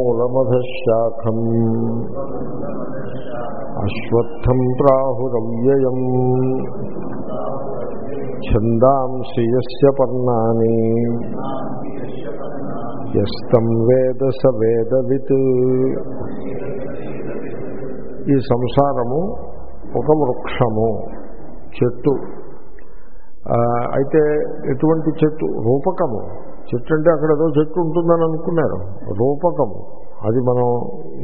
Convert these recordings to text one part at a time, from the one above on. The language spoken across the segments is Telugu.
ఊర్ధ్వమూలమధశాఖం అశ్వత్థం ప్రాహురవ్యయం ఛందాంసి యస్య పర్ణాని యస్తం వేద స వేదవిత్ ఈ సంసారము ఒక వృక్షము చెట్టు అయితే ఎటువంటి చెట్టు? రూపకము. చెట్టు అంటే అక్కడ ఏదో చెట్టు ఉంటుందని అనుకున్నారు. రూపకము. అది మనం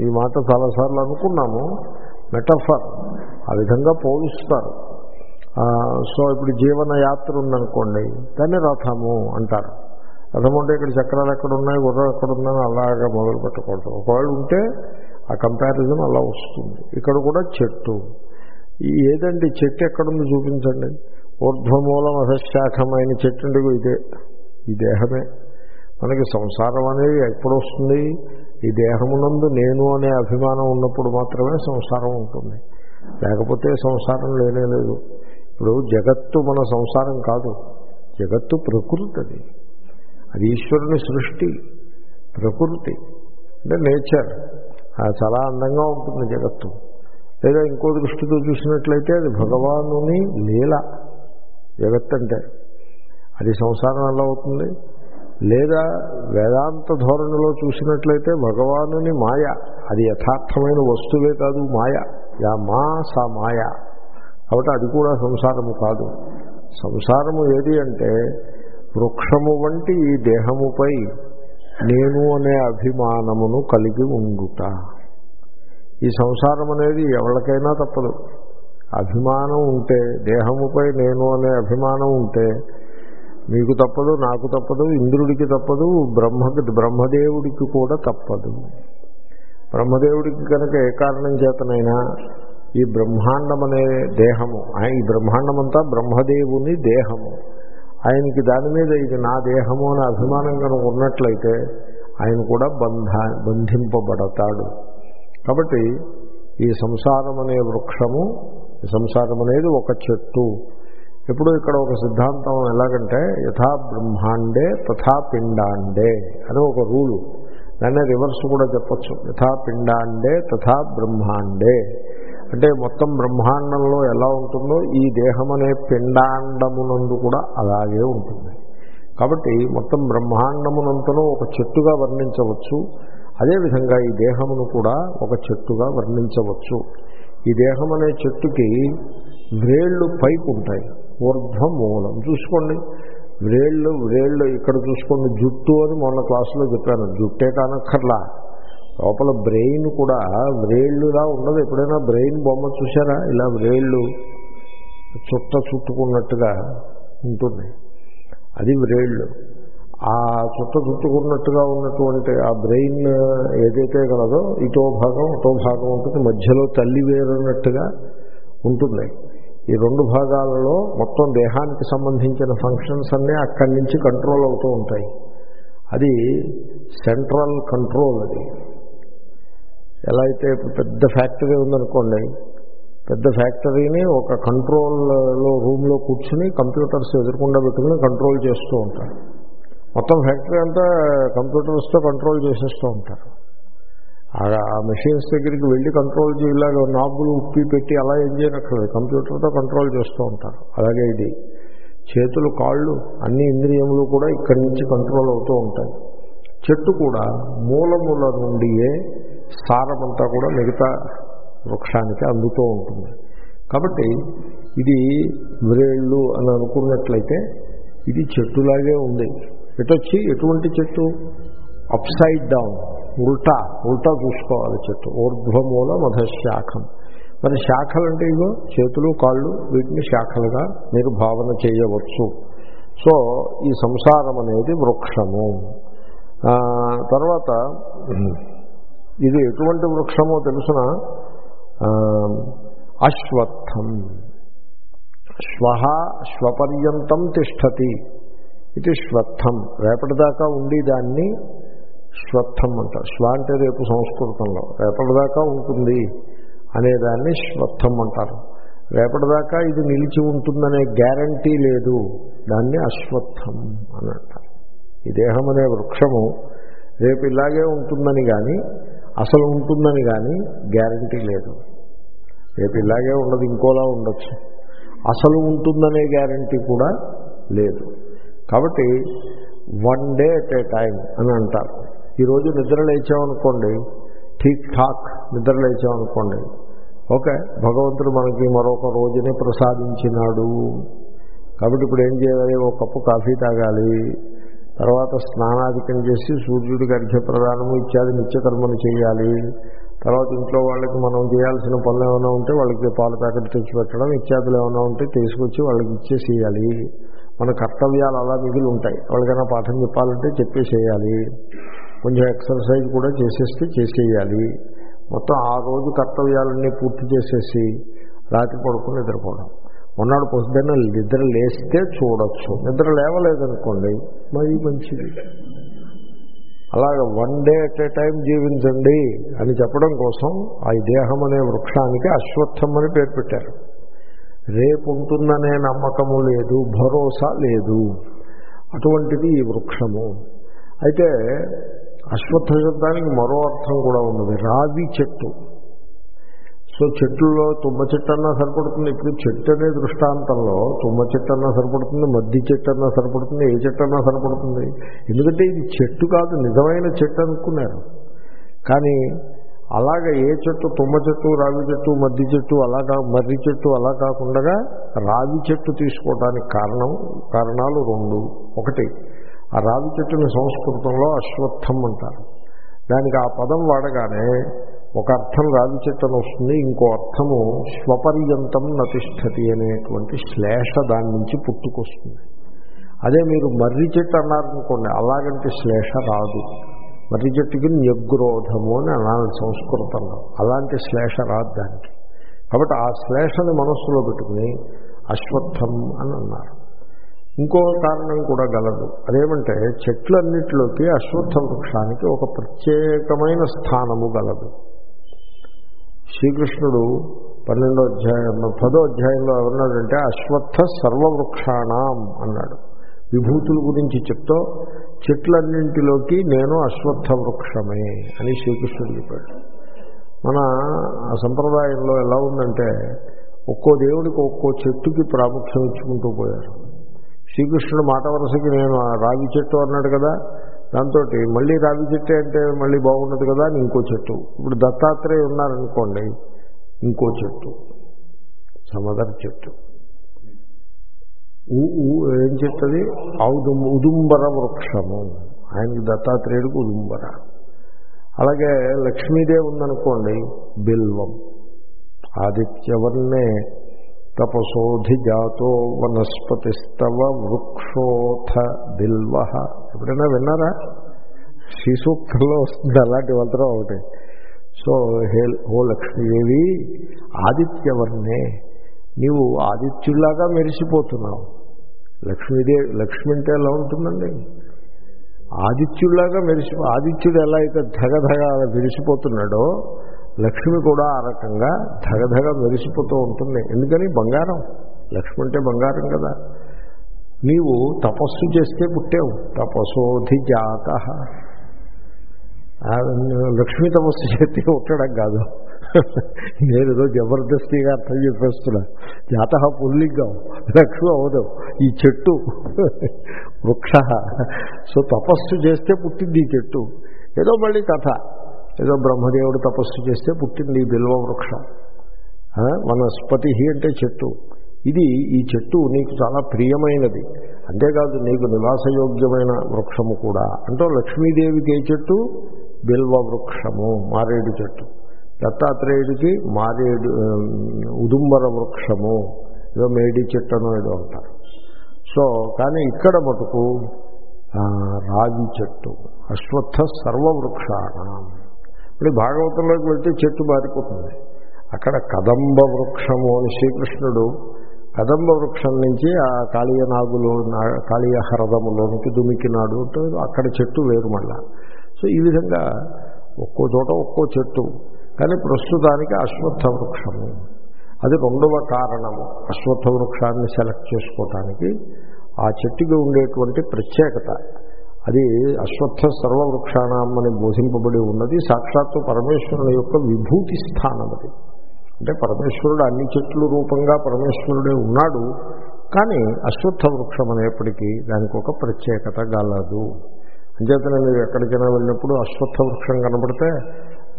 ఈ మాట చాలాసార్లు అనుకున్నాము. మెటఫర్. ఆ విధంగా పోలుస్తారు. సో ఇప్పుడు జీవన యాత్ర ఉందనుకోండి దాన్ని రథము అంటారు. రథం అంటే ఇక్కడ చక్రాలు ఎక్కడ ఉన్నాయి గుర్రం ఎక్కడ ఉన్నాయని అలాగా మొదలు పెట్టకూడదు ఒకవేళ ఉంటే ఆ కంపారిజన్ అలా వస్తుంది. ఇక్కడ కూడా చెట్టు. ఈ ఏదండి చెట్టు ఎక్కడుంది చూపించండి. ఊర్ధ్వమూలం అధశాఖమైన చెట్టు అంటే ఇదే. ఈ దేహమే. మనకి సంసారం అనేది ఎప్పుడు వస్తుంది ఈ దేహమునందు నేను అనే అభిమానం ఉన్నప్పుడు మాత్రమే సంసారం ఉంటుంది. లేకపోతే సంసారం లేనే లేదు. ఇప్పుడు జగత్తు మన సంసారం కాదు. జగత్తు ప్రకృతి అది అది ఈశ్వరుని సృష్టి. ప్రకృతి. అంటే నేచర్. చాలా అందంగా ఉంటుంది జగత్తు. లేదా ఇంకో దృష్టితో చూసినట్లయితే అది భగవానుని లీల జగత్ అంటే అది సంసారం ఎలా అవుతుంది? లేదా వేదాంత ధోరణిలో చూసినట్లయితే భగవానుని మాయ అది యథార్థమైన వస్తువే కాదు మాయ. యా మా సా మాయ. కాబట్టి అది కూడా సంసారము కాదు. సంసారము ఏది అంటే వృక్షము వంటి ఈ దేహముపై నేను అనే అభిమానమును కలిగి ఉండుట. ఈ సంసారం అనేది ఎవరికైనా తప్పదు. అభిమానం ఉంటే దేహముపై నేను అనే అభిమానం ఉంటే మీకు తప్పదు నాకు తప్పదు ఇంద్రుడికి తప్పదు బ్రహ్మకి బ్రహ్మదేవుడికి కూడా తప్పదు. బ్రహ్మదేవుడికి కనుక ఏ కారణం చేతనైనా ఈ బ్రహ్మాండం అనే దేహము ఈ బ్రహ్మాండమంతా బ్రహ్మదేవుని దేహము. ఆయనకి దాని మీద ఇది నా దేహము అనే అభిమానం కనుక ఉన్నట్లయితే ఆయన కూడా బంధ బంధింపబడతాడు. కాబట్టి ఈ సంసారం అనే వృక్షము ఈ సంసారం అనేది ఒక చెట్టు. ఇప్పుడు ఇక్కడ ఒక సిద్ధాంతం ఎలాగంటే యథా బ్రహ్మాండే తథా పిండాండే అని ఒక రూలు. దాన్ని రివర్స్ కూడా చెప్పచ్చు. యథా పిండాండే తథా బ్రహ్మాండే. అంటే మొత్తం బ్రహ్మాండంలో ఎలా ఉంటుందో ఈ దేహం అనే పిండాండమునందు కూడా అలాగే ఉంటుంది. కాబట్టి మొత్తం బ్రహ్మాండమునంతనూ ఒక చెట్టుగా వర్ణించవచ్చు. అదేవిధంగా ఈ దేహమును కూడా ఒక చెట్టుగా వర్ణించవచ్చు. ఈ దేహం అనే చెట్టుకి వ్రేళ్ళు పైకి ఉంటాయి. ఊర్ధ్వ మూలం చూసుకోండి. వ్రేళ్ళు వ్రేళ్ళు ఇక్కడ చూసుకోండి. జుట్టు అని మొన్న క్లాసులో చెప్పాను. జుట్టే కానక్కర్లా. లోపల బ్రెయిన్ కూడా వ్రేళ్ళులా ఉండదు. ఎప్పుడైనా బ్రెయిన్ బొమ్మ చూసారా ఇలా వ్రేళ్ళు చుట్ట చుట్టుకున్నట్టుగా ఉంటుంది. అది వ్రేళ్ళు. ఆ చుట్ట చుట్టుకున్నట్టుగా ఉన్నటువంటి ఆ బ్రెయిన్ ఏదైతే కలదో ఇటో భాగం ఇటో భాగం ఉంటుంది. మధ్యలో తల్లి వేరున్నట్టుగా ఉంటుంది. ఈ రెండు భాగాలలో మొత్తం దేహానికి సంబంధించిన ఫంక్షన్స్ అన్నీ అక్కడి నుంచి కంట్రోల్ అవుతూ ఉంటాయి. అది సెంట్రల్ కంట్రోల్ అది. ఎలా అయితే పెద్ద ఫ్యాక్టరీ ఉందనుకోండి పెద్ద ఫ్యాక్టరీని ఒక కంట్రోల్లో రూమ్లో కూర్చుని కంప్యూటర్స్ ఎదురకుండా పెట్టుకుని కంట్రోల్ చేస్తూ ఉంటారు. మొత్తం ఫ్యాక్టరీ అంతా కంప్యూటర్స్తో కంట్రోల్ చేసేస్తూ ఉంటారు. ఆ మెషిన్స్ దగ్గరికి వెళ్ళి కంట్రోల్ చేయలాగా నాబులు ఉప్పి పెట్టి అలా ఏం చేయనక్కర్లేదు కంప్యూటర్తో కంట్రోల్ చేస్తూ ఉంటారు. అలాగే ఇది చేతులు కాళ్ళు అన్ని ఇంద్రియములు కూడా ఇక్కడి నుంచి కంట్రోల్ అవుతూ ఉంటాయి. చెట్టు కూడా మూలముల నుండియే సారమంతా కూడా మిగతా వృక్షానికి అందుతూ ఉంటుంది. కాబట్టి ఇది వ్రేళ్ళు అని అనుకున్నట్లయితే ఇది చెట్టులాగే ఉంది. ఎటొచ్చి? ఎటువంటి చెట్టు? అప్సైడ్ డౌన్ ఉల్టా ఉల్టా చూసుకోవాలి చెట్టు. ఊర్ధ్వమూల మధశాఖం. మరి శాఖలు అంటే ఇగో చేతులు కాళ్ళు వీటిని శాఖలుగా మీరు భావన చేయవచ్చు. సో ఈ సంసారం అనేది వృక్షము. తర్వాత ఇది ఎటువంటి వృక్షమో తెలుసిన? అశ్వత్థం. శ్వ శ్వపర్యంతం తిష్టతి ఇది శ్వత్థం రేపటిదాకా ఉండి దాన్ని శ్వత్థం అంటారు శ్వ అంటే రేపు సంస్కృతంలో. రేపటిదాకా ఉంటుంది అనేదాన్ని శ్వత్థం అంటారు. రేపటిదాకా ఇది నిలిచి ఉంటుందనే గ్యారంటీ లేదు. దాన్ని అశ్వత్థం అని అంటారు. ఈ దేహం అనే వృక్షము. రేపు ఇలాగే ఉంటుందని కానీ అసలు ఉంటుందని కానీ గ్యారంటీ లేదు. రేపు ఇలాగే ఉండదు ఇంకోలా ఉండొచ్చు. అసలు ఉంటుందనే గ్యారంటీ కూడా లేదు. కాబట్టి one day at a time అని అంటారు. ఈరోజు నిద్ర లేచామనుకోండి ఠీక్ ఠాక్ నిద్ర లేచామనుకోండి ఓకే భగవంతుడు మనకి మరొక రోజుని ప్రసాదించినాడు. కాబట్టి ఇప్పుడు ఏం చేయాలి? ఒక కప్పు కాఫీ తాగాలి. తర్వాత స్నానాధికం చేసి సూర్యుడికి అర్ఘ్యప్రదానము ఇత్యాది నిత్యకర్మలు చేయాలి. తర్వాత ఇంట్లో వాళ్ళకి మనం చేయాల్సిన పనులు ఏమైనా ఉంటే వాళ్ళకి పాల ప్యాకెట్ తెచ్చిపెట్టడం ఇత్యాదులు ఏమైనా ఉంటే తీసుకొచ్చి వాళ్ళకి ఇచ్చేసేయాలి. మన కర్తవ్యాలు అలా మిగిలి ఉంటాయి. వాళ్ళకైనా పాఠం చెప్పాలంటే చెప్పేసేయాలి. కొంచెం ఎక్సర్సైజ్ కూడా చేసేస్తే చేసేయాలి. మొత్తం ఆ రోజు కర్తవ్యాలన్నీ పూర్తి చేసేసి రాత్రి పడుకుని నిద్రపోవడం. మొన్నడు పొద్దున్న నిద్ర లేస్తే చూడొచ్చు. నిద్ర లేవలేదనుకోండి మరి మంచిది. అలాగ one day at a time జీవించండి అని చెప్పడం కోసం ఆ దేహం అనే వృక్షానికి అశ్వత్థం అని పేరు పెట్టారు. రేపు ఉంటుందనే నమ్మకము లేదు భరోసా లేదు. అటువంటిది ఈ వృక్షము. అయితే అశ్వత్థ శబ్దానికి మరో అర్థం కూడా ఉన్నది. రావి చెట్టు. సో చెట్టుల్లో తుమ్మ చెట్టు అన్నా సరిపడుతుంది. ఇప్పుడు చెట్టు అనే దృష్టాంతంలో తుమ్మ చెట్టు అన్నా సరిపడుతుంది మద్ది చెట్టు అన్నా సరిపడుతుంది ఏ చెట్టు అన్నా సరిపడుతుంది. ఎందుకంటే ఇది చెట్టు కాదు నిజమైన చెట్టు అనుకున్నారు. కానీ అలాగ ఏ చెట్టు తుమ్మ చెట్టు రావి చెట్టు మద్ది చెట్టు అలా కా మర్రి చెట్టు అలా కాకుండా రావి చెట్టు తీసుకోవడానికి కారణం కారణాలు రెండు. ఒకటి ఆ రావి చెట్టుని సంస్కృతంలో అశ్వత్థం అంటారు. దానికి ఆ పదం వాడగానే ఒక అర్థం రావి చెట్టను వస్తుంది ఇంకో అర్థము స్వపర్యంతం నతిష్టతి అనేటువంటి శ్లేష దాని నుంచి పుట్టుకొస్తుంది. అదే మీరు మర్రి చెట్టు అన్నారనుకోండి అలాగంటే శ్లేష రాదు. మర్రి చెట్టుకి న్యగ్రోధము అని అనాలి సంస్కృతంలో అలాంటి శ్లేష రాదు దానికి. కాబట్టి ఆ శ్లేషని మనస్సులో పెట్టుకుని అశ్వత్థం అని అన్నారు. ఇంకో కారణం కూడా గలదు. అదేమంటే చెట్లన్నిటిలోకి అశ్వత్థ వృక్షానికి ఒక ప్రత్యేకమైన స్థానము గలదు. శ్రీకృష్ణుడు పన్నెండో అధ్యాయం పదో అధ్యాయంలో ఏమన్నాడంటే అశ్వత్థ సర్వవృక్షాణం అన్నాడు. విభూతుల గురించి చెప్తూ చెట్లన్నింటిలోకి నేను అశ్వత్థ వృక్షమే అని శ్రీకృష్ణుడు చెప్పాడు. మన సంప్రదాయంలో ఎలా ఉందంటే ఒక్కో దేవుడికి ఒక్కో చెట్టుకి ప్రాముఖ్యం ఇచ్చుకుంటూ పోయారు. శ్రీకృష్ణుడు మాట వరుసకి నేను ఆ రావి చెట్టు అన్నాడు కదా దాంతో మళ్ళీ రావి చెట్టు అంటే మళ్ళీ బాగుండదు కదా అని ఇంకో చెట్టు. ఇప్పుడు దత్తాత్రేయ ఉన్నారనుకోండి ఇంకో చెట్టు. సమదర్ చెట్టు. ఏం చెప్తుంది ఔదుం ఉదుంబర వృక్షము. ఆయనకి దత్తాత్రేయుడికి ఉదుంబర. అలాగే లక్ష్మీదేవి ఉందనుకోండి బిల్వం. ఆదిత్యవర్ణే తపసోధి జాతో వనస్పతిస్తవ వృక్షోథ బిల్వహ ఎప్పుడైనా విన్నారా? శ్రీసూక్తంలో వస్తుంది అలాంటి వాళ్ళతో ఒకటి. సో హే ఓ లక్ష్మీదేవి ఆదిత్యవర్ణే నీవు ఆదిత్యుల్లాగా మెరిసిపోతున్నావు. లక్ష్మీదేవి లక్ష్మి అంటే ఎలా ఉంటుందండి? ఆదిత్యుల్లాగా మెరిసి ఆదిత్యుడు ఎలా అయితే ధగధగ మెరిసిపోతున్నాడో లక్ష్మి కూడా ఆ రకంగా ధగధగ మెరిసిపోతూ ఉంటుంది. ఎందుకని? బంగారం. లక్ష్మి అంటే బంగారం కదా. నీవు తపస్సు చేస్తే పుట్టావు. తపస్సోధి జాత. లక్ష్మీ తపస్సు చేస్తే పుట్టడం కాదు. నేను ఏదో జబర్దస్తిగా అర్థం చెప్పేస్తున్నా. జాత పుల్లింగం. లక్ష్మి అవదు. ఈ చెట్టు. వృక్ష. సో తపస్సు చేస్తే పుట్టింది ఈ చెట్టు. ఏదో మళ్ళీ కథ. ఏదో బ్రహ్మదేవుడు తపస్సు చేస్తే పుట్టింది ఈ బిల్వ వృక్షం. వనస్పతి అంటే చెట్టు. ఇది ఈ చెట్టు నీకు చాలా ప్రియమైనది. అంతేకాదు నీకు నివాసయోగ్యమైన వృక్షము కూడా. అంటే లక్ష్మీదేవికి ఏ చెట్టు? బిల్వ వృక్షము మారేడు చెట్టు. దత్తాత్రేయుడికి మారేడు ఉదుంబర వృక్షము ఏదో మేడి చెట్టును ఏదో అంటారు. సో కానీ ఇక్కడ మటుకు రాగి చెట్టు అశ్వత్థ సర్వవృక్షాణం ఇప్పుడు భాగవతంలోకి వెళ్తే చెట్టు మారిపోతుంది అక్కడ కదంబ వృక్షము అని శ్రీకృష్ణుడు కదంబ వృక్షం నుంచి ఆ కాళీయ నాగులో కాళీయ హరదములోనికి దుమికినాడు అంటే అక్కడ చెట్టు వేరు మళ్ళా. సో సో ఈ విధంగా ఒక్కో చోట ఒక్కో చెట్టు. కానీ ప్రస్తుతానికి అశ్వత్థ వృక్షము అది రెండవ కారణము. అశ్వత్థ వృక్షాన్ని సెలెక్ట్ చేసుకోవటానికి ఆ చెట్టుకి ఉండేటువంటి ప్రత్యేకత. అది అశ్వత్థ సర్వవృక్షాణం అని బోధింపబడి ఉన్నది. సాక్షాత్తు పరమేశ్వరుని యొక్క విభూతి స్థానం అది. అంటే పరమేశ్వరుడు అన్ని చెట్లు రూపంగా పరమేశ్వరుడే ఉన్నాడు. కానీ అశ్వత్థ వృక్షం అనేప్పటికీ దానికి ఒక ప్రత్యేకత గలదు. అంచేతనే మీరు ఎక్కడికైనా వెళ్ళినప్పుడు అశ్వత్థ వృక్షం కనబడితే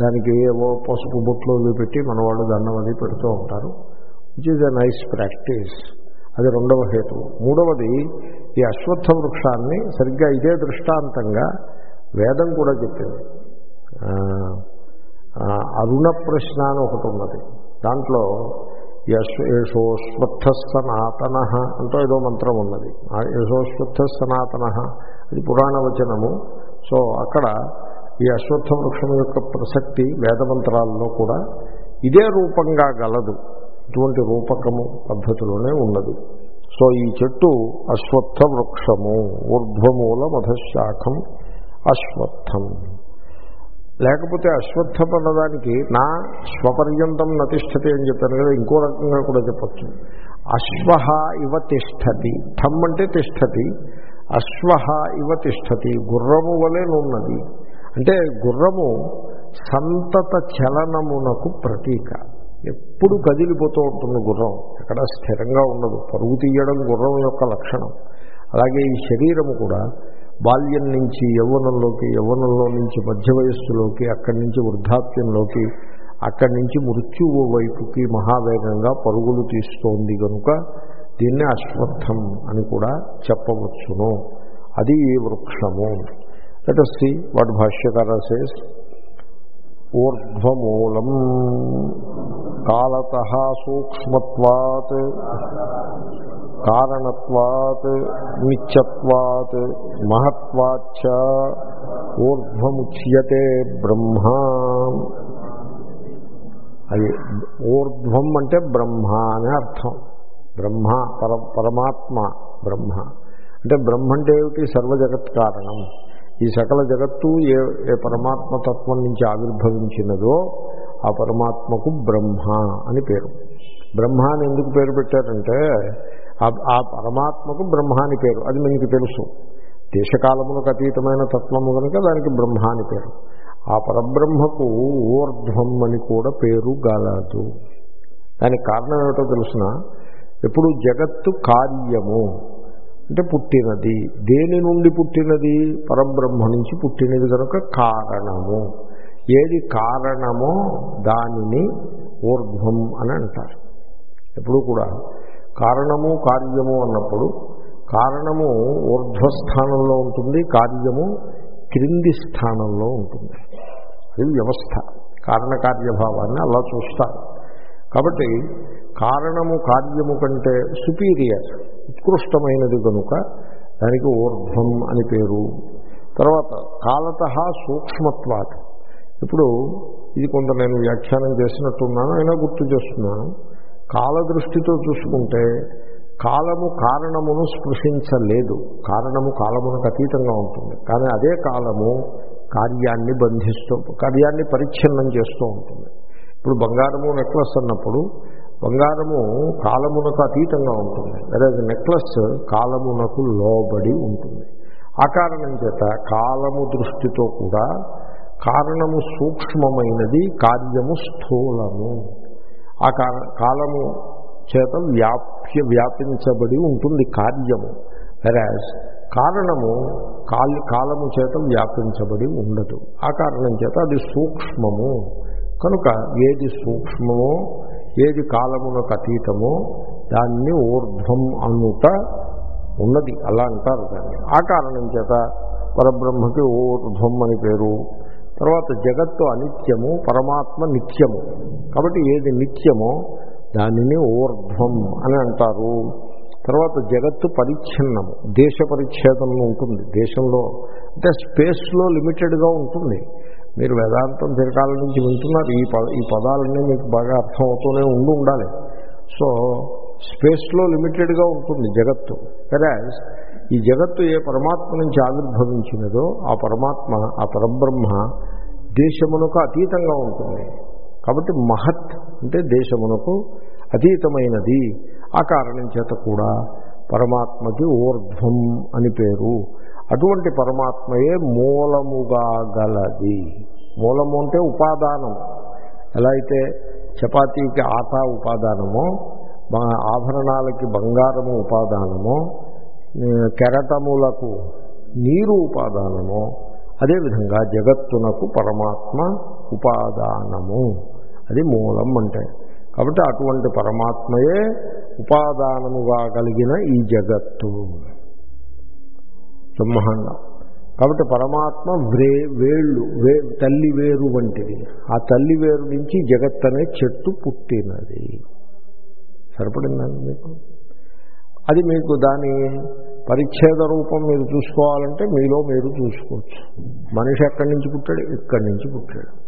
దానికి ఏవో పసుపు బొట్లు పెట్టి మనవాళ్ళు దండం అది పెడుతూ ఉంటారు. Which is a nice practice అది రెండవ హేతు మూడవది ఈ అశ్వత్థ వృక్షాన్ని సరిగ్గా ఇదే దృష్టాంతంగా వేదం కూడా చెప్పింది. అరుణ ప్రశ్న అని ఒకటి ఉన్నది. దాంట్లో యశోశ్వత్థ సనాతన అంటూ ఏదో మంత్రం ఉన్నది. యశోశ్వత్థ సనాతన అది పురాణ వచనము. సో అక్కడ ఈ అశ్వత్థ వృక్షం యొక్క ప్రసక్తి వేదమంత్రాల్లో కూడా ఇదే రూపంగా గలదు. ఇటువంటి రూపకము పద్ధతిలోనే ఉన్నది. సో ఈ చెట్టు అశ్వత్థ వృక్షము ఊర్ధ్వమూల మధశాఖం అశ్వత్థం. లేకపోతే అశ్వత్థం అన్నదానికి నా స్వపర్యంతం నతిష్టతి అని చెప్పాను కదా ఇంకో రకంగా కూడా చెప్పచ్చు. అశ్వ ఇవ తిష్టతి. థమ్ అంటే తిష్టతి అశ్వ ఇవ తిష్టతి. గుర్రము వలెనున్నది అంటే గుర్రము సంతత చలనమునకు ప్రతీక. ఎప్పుడు కదిలిపోతూ ఉంటుంది గుర్రం. ఎక్కడ స్థిరంగా ఉండదు. పరుగు తీయడం గుర్రం యొక్క లక్షణం. అలాగే ఈ శరీరము కూడా బాల్యం నుంచి యవ్వనంలోకి యవ్వనంలో నుంచి మధ్య వయస్సులోకి అక్కడి నుంచి వృద్ధాప్యంలోకి అక్కడి నుంచి మృత్యువు వైపుకి మహావేగంగా పరుగులు తీస్తోంది కనుక దీన్ని అశ్వత్థం అని కూడా చెప్పవచ్చును. అది ఈ వృక్షము. లెట్ us see what భాష్యకార ఊర్ధ్వమూలం. కాలత సూక్ష్మత్వాత్ కారణత్వాత్ నిత్యత్వాత్ మహత్వాచ్చ ఊర్ధ్వముచ్యతే బ్రహ్మ. అది ఊర్ధ్వం అంటే బ్రహ్మ అనే అర్థం. బ్రహ్మ పర పరమాత్మ బ్రహ్మ. అంటే బ్రహ్మ అంటే ఏమిటి? సర్వజగత్ కారణం. ఈ సకల జగత్తు ఏ ఏ పరమాత్మతత్వం నుంచి ఆవిర్భవించినదో ఆ పరమాత్మకు బ్రహ్మ అని పేరు. బ్రహ్మ అని ఎందుకు పేరు పెట్టారంటే ఆ పరమాత్మకు బ్రహ్మ అని పేరు. అది మీకు తెలుసు. దేశకాలములకు అతీతమైన తత్వము కనుక దానికి బ్రహ్మ అని పేరు. ఆ పరబ్రహ్మకు ఊర్ధ్వం అని కూడా పేరు గలదు. దానికి కారణం ఏమిటో తెలుసిన? ఎప్పుడు జగత్తు కార్యము. అంటే పుట్టినది. దేని నుండి పుట్టినది? పరబ్రహ్మ నుంచి పుట్టినది కనుక కారణము. ఏది కారణమో దానిని ఊర్ధ్వం అని అంటారు. ఎప్పుడు కూడా కారణము కార్యము అన్నప్పుడు కారణము ఊర్ధ్వస్థానంలో ఉంటుంది కార్యము క్రింది స్థానంలో ఉంటుంది. అది వ్యవస్థ కారణకార్యభావాన్ని అలా చూస్తారు. కాబట్టి కారణము కార్యము కంటే సుపీరియర్ ఉత్కృష్టమైనది కనుక దానికి ఊర్ధ్వం అని పేరు. తర్వాత కాలత సూక్ష్మత్వాత్. ఇప్పుడు ఇది కొంత నేను వ్యాఖ్యానం చేసినట్టున్నాను అయినా గుర్తు చేస్తున్నాను. కాల దృష్టితో చూసుకుంటే కాలము కారణమును స్పృశించలేదు. కారణము కాలమునకు అతీతంగా ఉంటుంది. కానీ అదే కాలము కార్యాన్ని బంధిస్తూ కార్యాన్ని పరిచ్ఛిన్నం చేస్తూ ఉంటుంది. ఇప్పుడు బంగారము నెక్లెస్ అన్నప్పుడు బంగారము కాలమునకు అతీతంగా ఉంటుంది. అదే నెక్లెస్ కాలమునకు లోబడి ఉంటుంది. ఆ కారణం చేత కాలము దృష్టితో కూడా కారణము సూక్ష్మమైనది కార్యము స్థూలము. ఆ కాలము చేత వ్యాప్య వ్యాపించబడి ఉంటుంది కార్యము. వెరాజ్ కారణము కాలము చేత వ్యాపించబడి ఉండదు. ఆ కారణం చేత అది సూక్ష్మము. కనుక ఏది సూక్ష్మమో ఏది కాలమునకు అతీతమో దాన్ని ఊర్ధ్వం అనుట ఉన్నది. అలా అంటారు దాన్ని. ఆ కారణం చేత పరబ్రహ్మకి ఊర్ధ్వం అని పేరు. తర్వాత జగత్తు అనిత్యము పరమాత్మ నిత్యము. కాబట్టి ఏది నిత్యమో దానిని ఊర్ధ్వం అని అంటారు. తర్వాత జగత్తు పరిచ్ఛిన్నము దేశ పరిచ్ఛేదం ఉంటుంది. దేశంలో అంటే స్పేస్లో లిమిటెడ్గా ఉంటుంది. మీరు వేదాంతం చిరకాల నుంచి వింటున్నారు. ఈ పద ఈ పదాలన్నీ మీకు బాగా అర్థం అవుతూనే ఉండి ఉండాలి. సో స్పేస్లో లిమిటెడ్గా ఉంటుంది జగత్తు. సరే ఈ జగత్తు ఏ పరమాత్మ నుంచి ఆవిర్భవించినదో ఆ పరమాత్మ ఆ పరబ్రహ్మ దేశమునకు అతీతంగా ఉంటుంది. కాబట్టి మహత్ అంటే దేశమునకు అతీతమైనది. ఆ కారణం చేత కూడా పరమాత్మకి ఊర్ధ్వం అని పేరు. అటువంటి పరమాత్మయే మూలముగా గలది. మూలము అంటే ఉపాదానం ఎలా అయితే చపాతీకి ఆటా ఉపాదానమో ఆభరణాలకి బంగారము ఉపాదానమో కెరటములకు నీరు ఉపాదానము అదేవిధంగా జగత్తునకు పరమాత్మ ఉపాదానము. అది మూలం అంటే. కాబట్టి అటువంటి పరమాత్మయే ఉపాదానముగా కలిగిన ఈ జగత్తు. బ్రహ్మాండం. కాబట్టి పరమాత్మ వ్రే వేళ్ళు వే తల్లి వేరు వంటిది. ఆ తల్లి వేరు నుంచి జగత్ అనే చెట్టు పుట్టినది. సరిపడిందండి మీకు? అది మీకు దాని పరిచ్ఛేద రూపం మీరు చూసుకోవాలంటే మీలో మీరు చూసుకోవచ్చు. మనిషి ఎక్కడి నుంచి పుట్టాడు? ఇక్కడి నుంచి పుట్టాడు.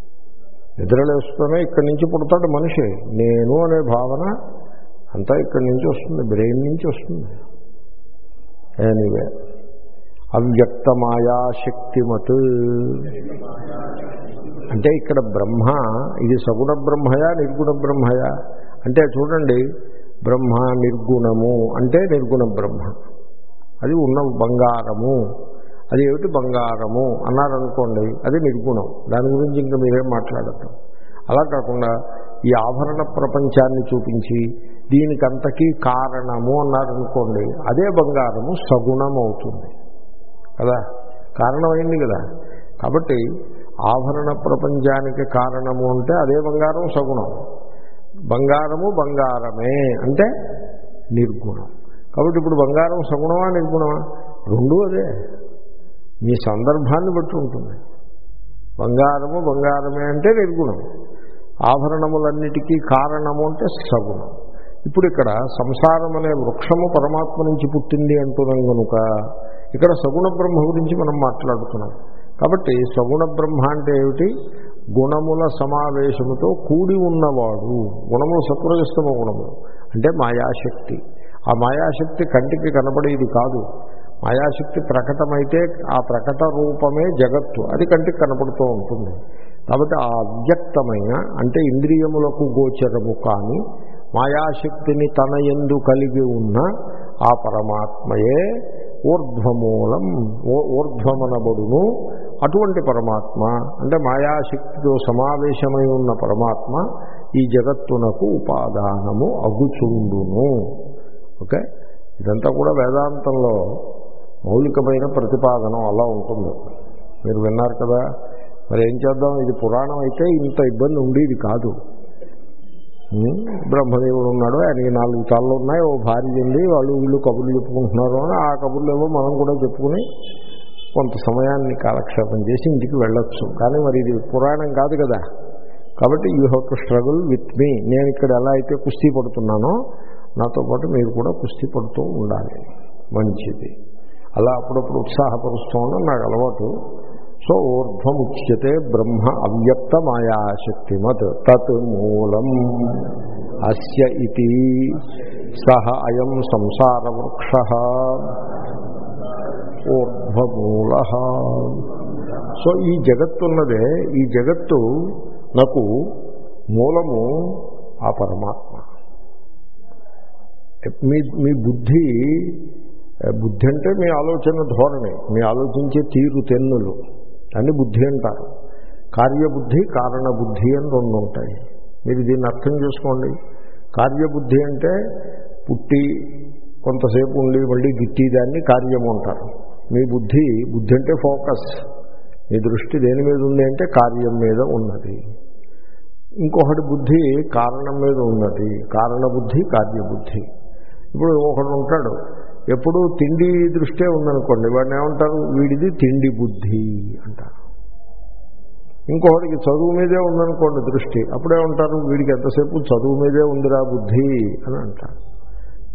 నిద్రలేస్తూనే ఇక్కడి నుంచి పుడతాడు మనిషి. నేను అనే భావన అంతా ఇక్కడి నుంచి వస్తుంది బ్రెయిన్ నుంచి వస్తుంది. ఎనీవే అవ్యక్తమాయా శక్తిమత్ అంటే ఇక్కడ బ్రహ్మ ఇది సగుణ బ్రహ్మయా నిర్గుణ బ్రహ్మయా? అంటే చూడండి బ్రహ్మ నిర్గుణము అంటే నిర్గుణ బ్రహ్మ. అది ఉన్న బంగారము. అది ఏమిటి బంగారము? అన్నారనుకోండి అది నిర్గుణం. దాని గురించి ఇంకా మీరేం మాట్లాడద్దు. అలా కాకుండా ఈ ఆభరణ ప్రపంచాన్ని చూపించి దీనికంతకీ కారణము అన్నారనుకోండి అదే బంగారము సగుణం అవుతుంది కదా? కారణమైంది కదా. కాబట్టి ఆభరణ ప్రపంచానికి కారణము అంటే అదే బంగారం సగుణం. బంగారము బంగారమే అంటే నిర్గుణం. కాబట్టి ఇప్పుడు బంగారం సగుణమా నిర్గుణమా? రెండూ అదే. మీ సందర్భాన్ని బట్టి ఉంటుంది. బంగారము బంగారమే అంటే నిర్గుణం. ఆభరణములన్నిటికీ కారణము అంటే సగుణం. ఇప్పుడు ఇక్కడ సంసారం అనే వృక్షము పరమాత్మ నుంచి పుట్టింది అంటున్నాం కనుక ఇక్కడ సగుణ బ్రహ్మ గురించి మనం మాట్లాడుతున్నాం. కాబట్టి సగుణ బ్రహ్మ అంటే ఏమిటి? గుణముల సమావేశముతో కూడి ఉన్నవాడు. గుణములు సత్వరజస్తమ గుణములు. అంటే మాయాశక్తి. ఆ మాయాశక్తి కంటికి కనబడేది కాదు. మాయాశక్తి ప్రకటమైతే ఆ ప్రకట రూపమే జగత్తు. అది కంటికి కనపడుతూ ఉంటుంది. కాబట్టి ఆ అవ్యక్తమైన అంటే ఇంద్రియములకు గోచరము కానీ మాయాశక్తిని తన ఎందు కలిగి ఉన్న ఆ పరమాత్మయే ఊర్ధ్వమూలం ఓ- ఊర్ధ్వమనబడును. అటువంటి పరమాత్మ అంటే మాయాశక్తితో సమావేశమై ఉన్న పరమాత్మ ఈ జగత్తునకు ఉపాదానము అగుచుండును. ఓకే? ఇదంతా కూడా వేదాంతంలో మౌలికమైన ప్రతిపాదనం అలా ఉంటుంది. మీరు విన్నారు కదా? మరి ఏం చేద్దాం? ఇది పురాణం అయితే ఇంత ఇబ్బంది ఉండేది కాదు. బ్రహ్మదేవుడు ఉన్నాడు ఆయనకి నాలుగు తలలు ఉన్నాయి ఓ భార్య ఉంది వాళ్ళు వీళ్ళు కబుర్లు చెప్పుకుంటున్నారు అని ఆ కబుర్లు ఏవో మనం కూడా చెప్పుకుని కొంత సమయాన్ని కాలక్షేపం చేసి ఇంటికి వెళ్ళొచ్చు. కానీ మరి ఇది పురాణం కాదు కదా. కాబట్టి you have to struggle with me. నేను ఇక్కడ ఎలా అయితే కుస్తీ పడుతున్నానో నాతో పాటు మీరు కూడా కుస్తీ పడుతూ ఉండాలి. మంచిది. అలా అప్పుడప్పుడు ఉత్సాహపరుస్తూ ఉండడం నాకు అలవాటు. సో ఊర్ధ్వముచ్యతే బ్రహ్మ అవ్యక్త మాయాశక్తిమత్ తత్ మూలం. అస్య ఇది సహ అయం సంసార వృక్ష ఊర్ధ్వమూల సో ఈ జగత్తున్నదే ఈ జగత్తు నాకు మూలము ఆ పరమాత్మ. మీ మీ బుద్ధి బుద్ధి అంటే మీ ఆలోచన ధోరణి. మీ ఆలోచించే తీరు తెన్నులు. అని బుద్ధి అంటారు. కార్యబుద్ధి కారణబుద్ధి అని రెండు ఉంటాయి. మీరు దీన్ని అర్థం చేసుకోండి. కార్యబుద్ధి అంటే పుట్టి కొంతసేపు ఉండి మళ్ళీ గిట్టి దాన్ని కార్యము అంటారు. మీ బుద్ధి బుద్ధి అంటే ఫోకస్. మీ దృష్టి దేని మీద ఉంది అంటే కార్యం మీద ఉన్నది. ఇంకొకటి బుద్ధి కారణం మీద ఉన్నది. కారణబుద్ధి కార్యబుద్ధి. ఇప్పుడు ఒకడు ఉంటాడు. ఎప్పుడు తిండి దృష్టే ఉందనుకోండి వాడిని ఏమంటారు? వీడిది తిండి బుద్ధి అంటారు. ఇంకొకటికి చదువు మీదే ఉందనుకోండి దృష్టి అప్పుడేమంటారు? వీడికి ఎంతసేపు చదువు మీదే ఉందిరా బుద్ధి అని అంటారు.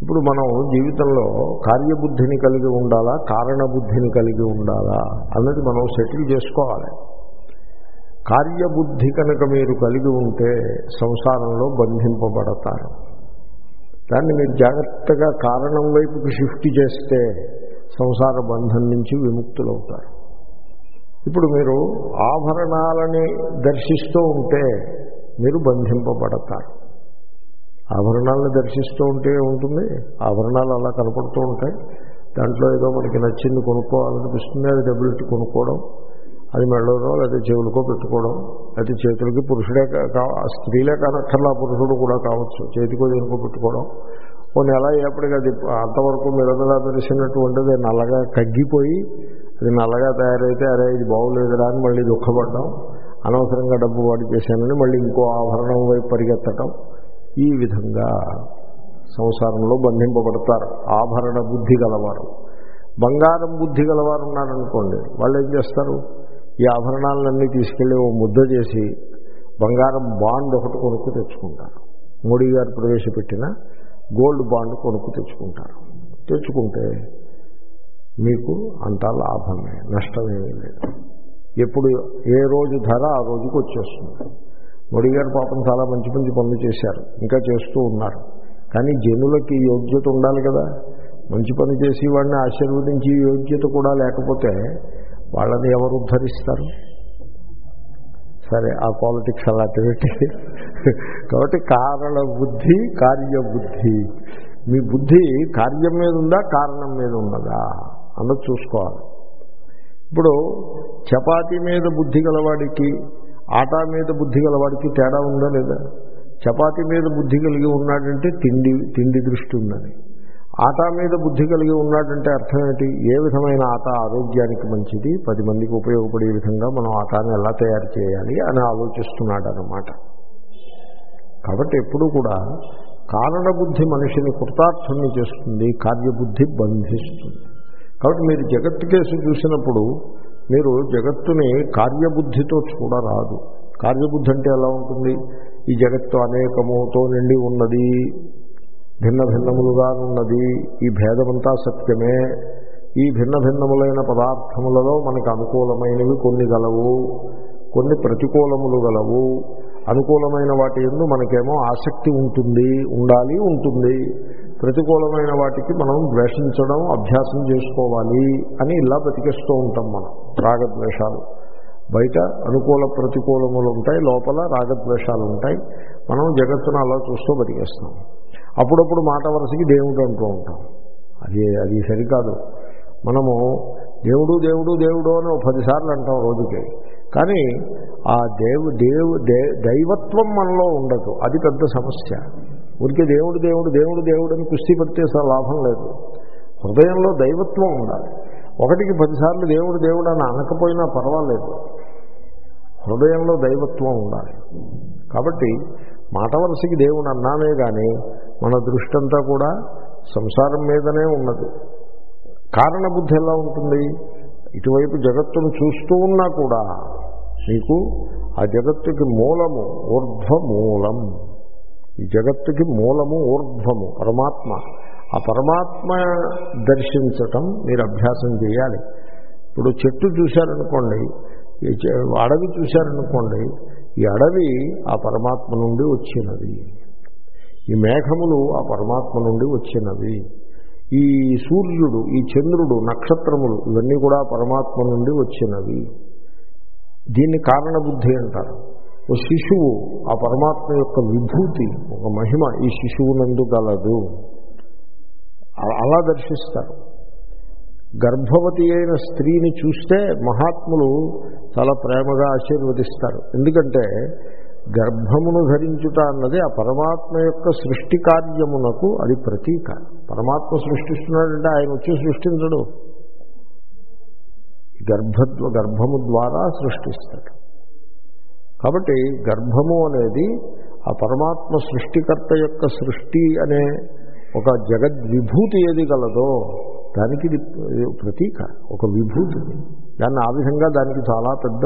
ఇప్పుడు మనం జీవితంలో కార్యబుద్ధిని కలిగి ఉండాలా కారణబుద్ధిని కలిగి ఉండాలా అన్నది మనం సెటిల్ చేసుకోవాలి. కార్యబుద్ధి కనుక మీరు కలిగి ఉంటే సంసారంలో బంధింపబడతారు. దాన్ని మీరు జాగ్రత్తగా కారణం వైపుకి షిఫ్ట్ చేస్తే సంసార బంధం నుంచి విముక్తులవుతారు. ఇప్పుడు మీరు ఆభరణాలని దర్శిస్తూ ఉంటే మీరు బంధింపబడతారు. ఆభరణాలను దర్శిస్తూ ఉంటే ఉంటుంది ఆభరణాలు అలా కనపడుతూ ఉంటాయి. దాంట్లో ఏదో మనకి నచ్చింది కొనుక్కోవాలనిపిస్తుంది అది డబ్బులు కొనుక్కోవడం. అది మెళ్ళలో లేదా చెవులకో పెట్టుకోవడం అయితే చేతులకి పురుషుడే కా స్త్రీలే కానక్కర్లా పురుషుడు కూడా కావచ్చు. చేతికో దేనికో పెట్టుకోవడం. ఓ నెల అయ్యేప్పటికి అది అంతవరకు మిరదలా తెలిసినటువంటిది నల్లగా కగ్గిపోయి అది నల్లగా తయారైతే అరే ఇది బాగులేదురా అని మళ్ళీ దుఃఖపడ్డం అనవసరంగా డబ్బు వాడి చేశానని మళ్ళీ ఇంకో ఆభరణం వైపు పరిగెత్తడం ఈ విధంగా సంసారంలో బంధింపబడతారు. ఆభరణ బుద్ధి గలవారు. బంగారం బుద్ధి గలవారు ఉన్నారనుకోండి వాళ్ళు ఏం చేస్తారు? ఈ ఆభరణాలన్నీ తీసుకెళ్ళి ఓ ముద్ద చేసి బంగారం బాండ్ ఒకటి కొనుక్కు తెచ్చుకుంటారు. మోడీ గారు ప్రవేశపెట్టిన గోల్డ్ బాండ్ కొనుక్కు తెచ్చుకుంటారు. తెచ్చుకుంటే మీకు అంతా లాభమే నష్టమేమీ లేదు. ఎప్పుడు ఏ రోజు ధర ఆ రోజుకి వచ్చేస్తుంది. మోడీ గారు పాపం చాలా మంచి మంచి పనులు చేశారు ఇంకా చేస్తూ ఉన్నారు. కానీ జనులకి యోగ్యత ఉండాలి కదా. మంచి పని చేసి వాడిని ఆశీర్వదించి యోగ్యత కూడా లేకపోతే వాళ్ళని ఎవరు ఉద్ధరిస్తారు? సరే ఆ పాలిటిక్స్ అలా కాబట్టి కారణ బుద్ధి కార్యబుద్ధి మీ బుద్ధి కార్యం మీద ఉందా కారణం మీద ఉన్నదా? అన్నది చూసుకోవాలి. ఇప్పుడు చపాతీ మీద బుద్ధి గలవాడికి ఆటా మీద బుద్ధి గలవాడికి తేడా ఉందా లేదా? చపాతీ మీద బుద్ధి కలిగి ఉన్నాడంటే తిండి తిండి దృష్టి ఉందని. ఆట మీద బుద్ధి కలిగి ఉన్నాడంటే అర్థం ఏంటి ఏ విధమైన ఆట ఆరోగ్యానికి మంచిది? పది మందికి ఉపయోగపడే విధంగా మనం ఆటాన్ని ఎలా తయారు చేయాలి అని ఆలోచిస్తున్నాడు అన్నమాట కాబట్టి ఎప్పుడూ కూడా కారణబుద్ధి మనిషిని కృతార్థుని చేస్తుంది కార్యబుద్ధి బంధిస్తుంది. కాబట్టి మీరు జగత్తు కేసు చూసినప్పుడు మీరు జగత్తుని కార్యబుద్ధితో చూడరాదు. కార్యబుద్ధి అంటే ఎలా ఉంటుంది? ఈ జగత్తు అనేకముతో నిండి ఉన్నది. భిన్న భిన్నములుగా ఉన్నది ఈ భేదమంతా సత్యమే. ఈ భిన్న భిన్నములైన పదార్థములలో మనకు అనుకూలమైనవి కొన్ని గలవు కొన్ని ప్రతికూలములు గలవు. అనుకూలమైన వాటి ఎందు మనకేమో ఆసక్తి ఉంటుంది ఉండాలి ఉంటుంది. ప్రతికూలమైన వాటికి మనం ద్వేషించడం అభ్యాసం చేసుకోవాలి అని ఇలా బతికేస్తూ ఉంటాం మనం రాగద్వేషాలు. బయట అనుకూల ప్రతికూలములు ఉంటాయి లోపల రాగద్వేషాలు ఉంటాయి. మనం జగత్తును అలా చూస్తూ బతికేస్తాం అప్పుడప్పుడు మాట వరుసకి దేవుడు అంటూ ఉంటాం. అది అది సరికాదు. మనము దేవుడు దేవుడు దేవుడు అని ఒక పదిసార్లు అంటాం రోజుకి. కానీ ఆ దేవు దేవు దైవత్వం మనలో ఉండదు. అది పెద్ద సమస్య. ఊరికే దేవుడు దేవుడు దేవుడు దేవుడు అని కుస్తీ పడితే లాభం లేదు. హృదయంలో దైవత్వం ఉండాలి. ఒకటికి పదిసార్లు దేవుడు దేవుడు అని అనకపోయినా పర్వాలేదు. హృదయంలో దైవత్వం ఉండాలి. కాబట్టి మాట వరుసకి దేవుడు అన్నామే కానీ మన దృష్టి అంతా కూడా సంసారం మీదనే ఉన్నది. కారణబుద్ధి ఎలా ఉంటుంది? ఇటువైపు జగత్తును చూస్తూ ఉన్నా కూడా మీకు ఆ జగత్తుకి మూలము ఊర్ధ్వమూలం. ఈ జగత్తుకి మూలము ఊర్ధ్వము పరమాత్మ. ఆ పరమాత్మ దర్శించటం మీరు అభ్యాసం చేయాలి. ఇప్పుడు చెట్టు చూశారనుకోండి ఈ అడవి చూశారనుకోండి ఈ అడవి ఆ పరమాత్మ నుండి వచ్చినది. ఈ మేఘములు ఆ పరమాత్మ నుండి వచ్చినవి. ఈ సూర్యుడు ఈ చంద్రుడు నక్షత్రములు ఇవన్నీ కూడా పరమాత్మ నుండి వచ్చినవి. దీన్ని కారణబుద్ధి అంటారు. ఓ శిశువు ఆ పరమాత్మ యొక్క విభూతి ఒక మహిమ ఈ శిశువునందు గలదు. అలా దర్శిస్తారు. గర్భవతి అయిన స్త్రీని చూస్తే మహాత్ములు చాలా ప్రేమగా ఆశీర్వదిస్తారు. ఎందుకంటే గర్భమును ధరించుట అన్నది ఆ పరమాత్మ యొక్క సృష్టి కార్యమునకు అది ప్రతీక. పరమాత్మ సృష్టిస్తున్నాడంటే ఆయన వచ్చి సృష్టించడు. గర్భ గర్భము ద్వారా సృష్టిస్తాడు. కాబట్టి గర్భము అనేది ఆ పరమాత్మ సృష్టికర్త యొక్క సృష్టి అనే ఒక జగద్విభూతి ఏది గలదో దానికి ఇది ప్రతీక ఒక విభూతి. దాన్ని ఆ విధంగా దానికి చాలా పెద్ద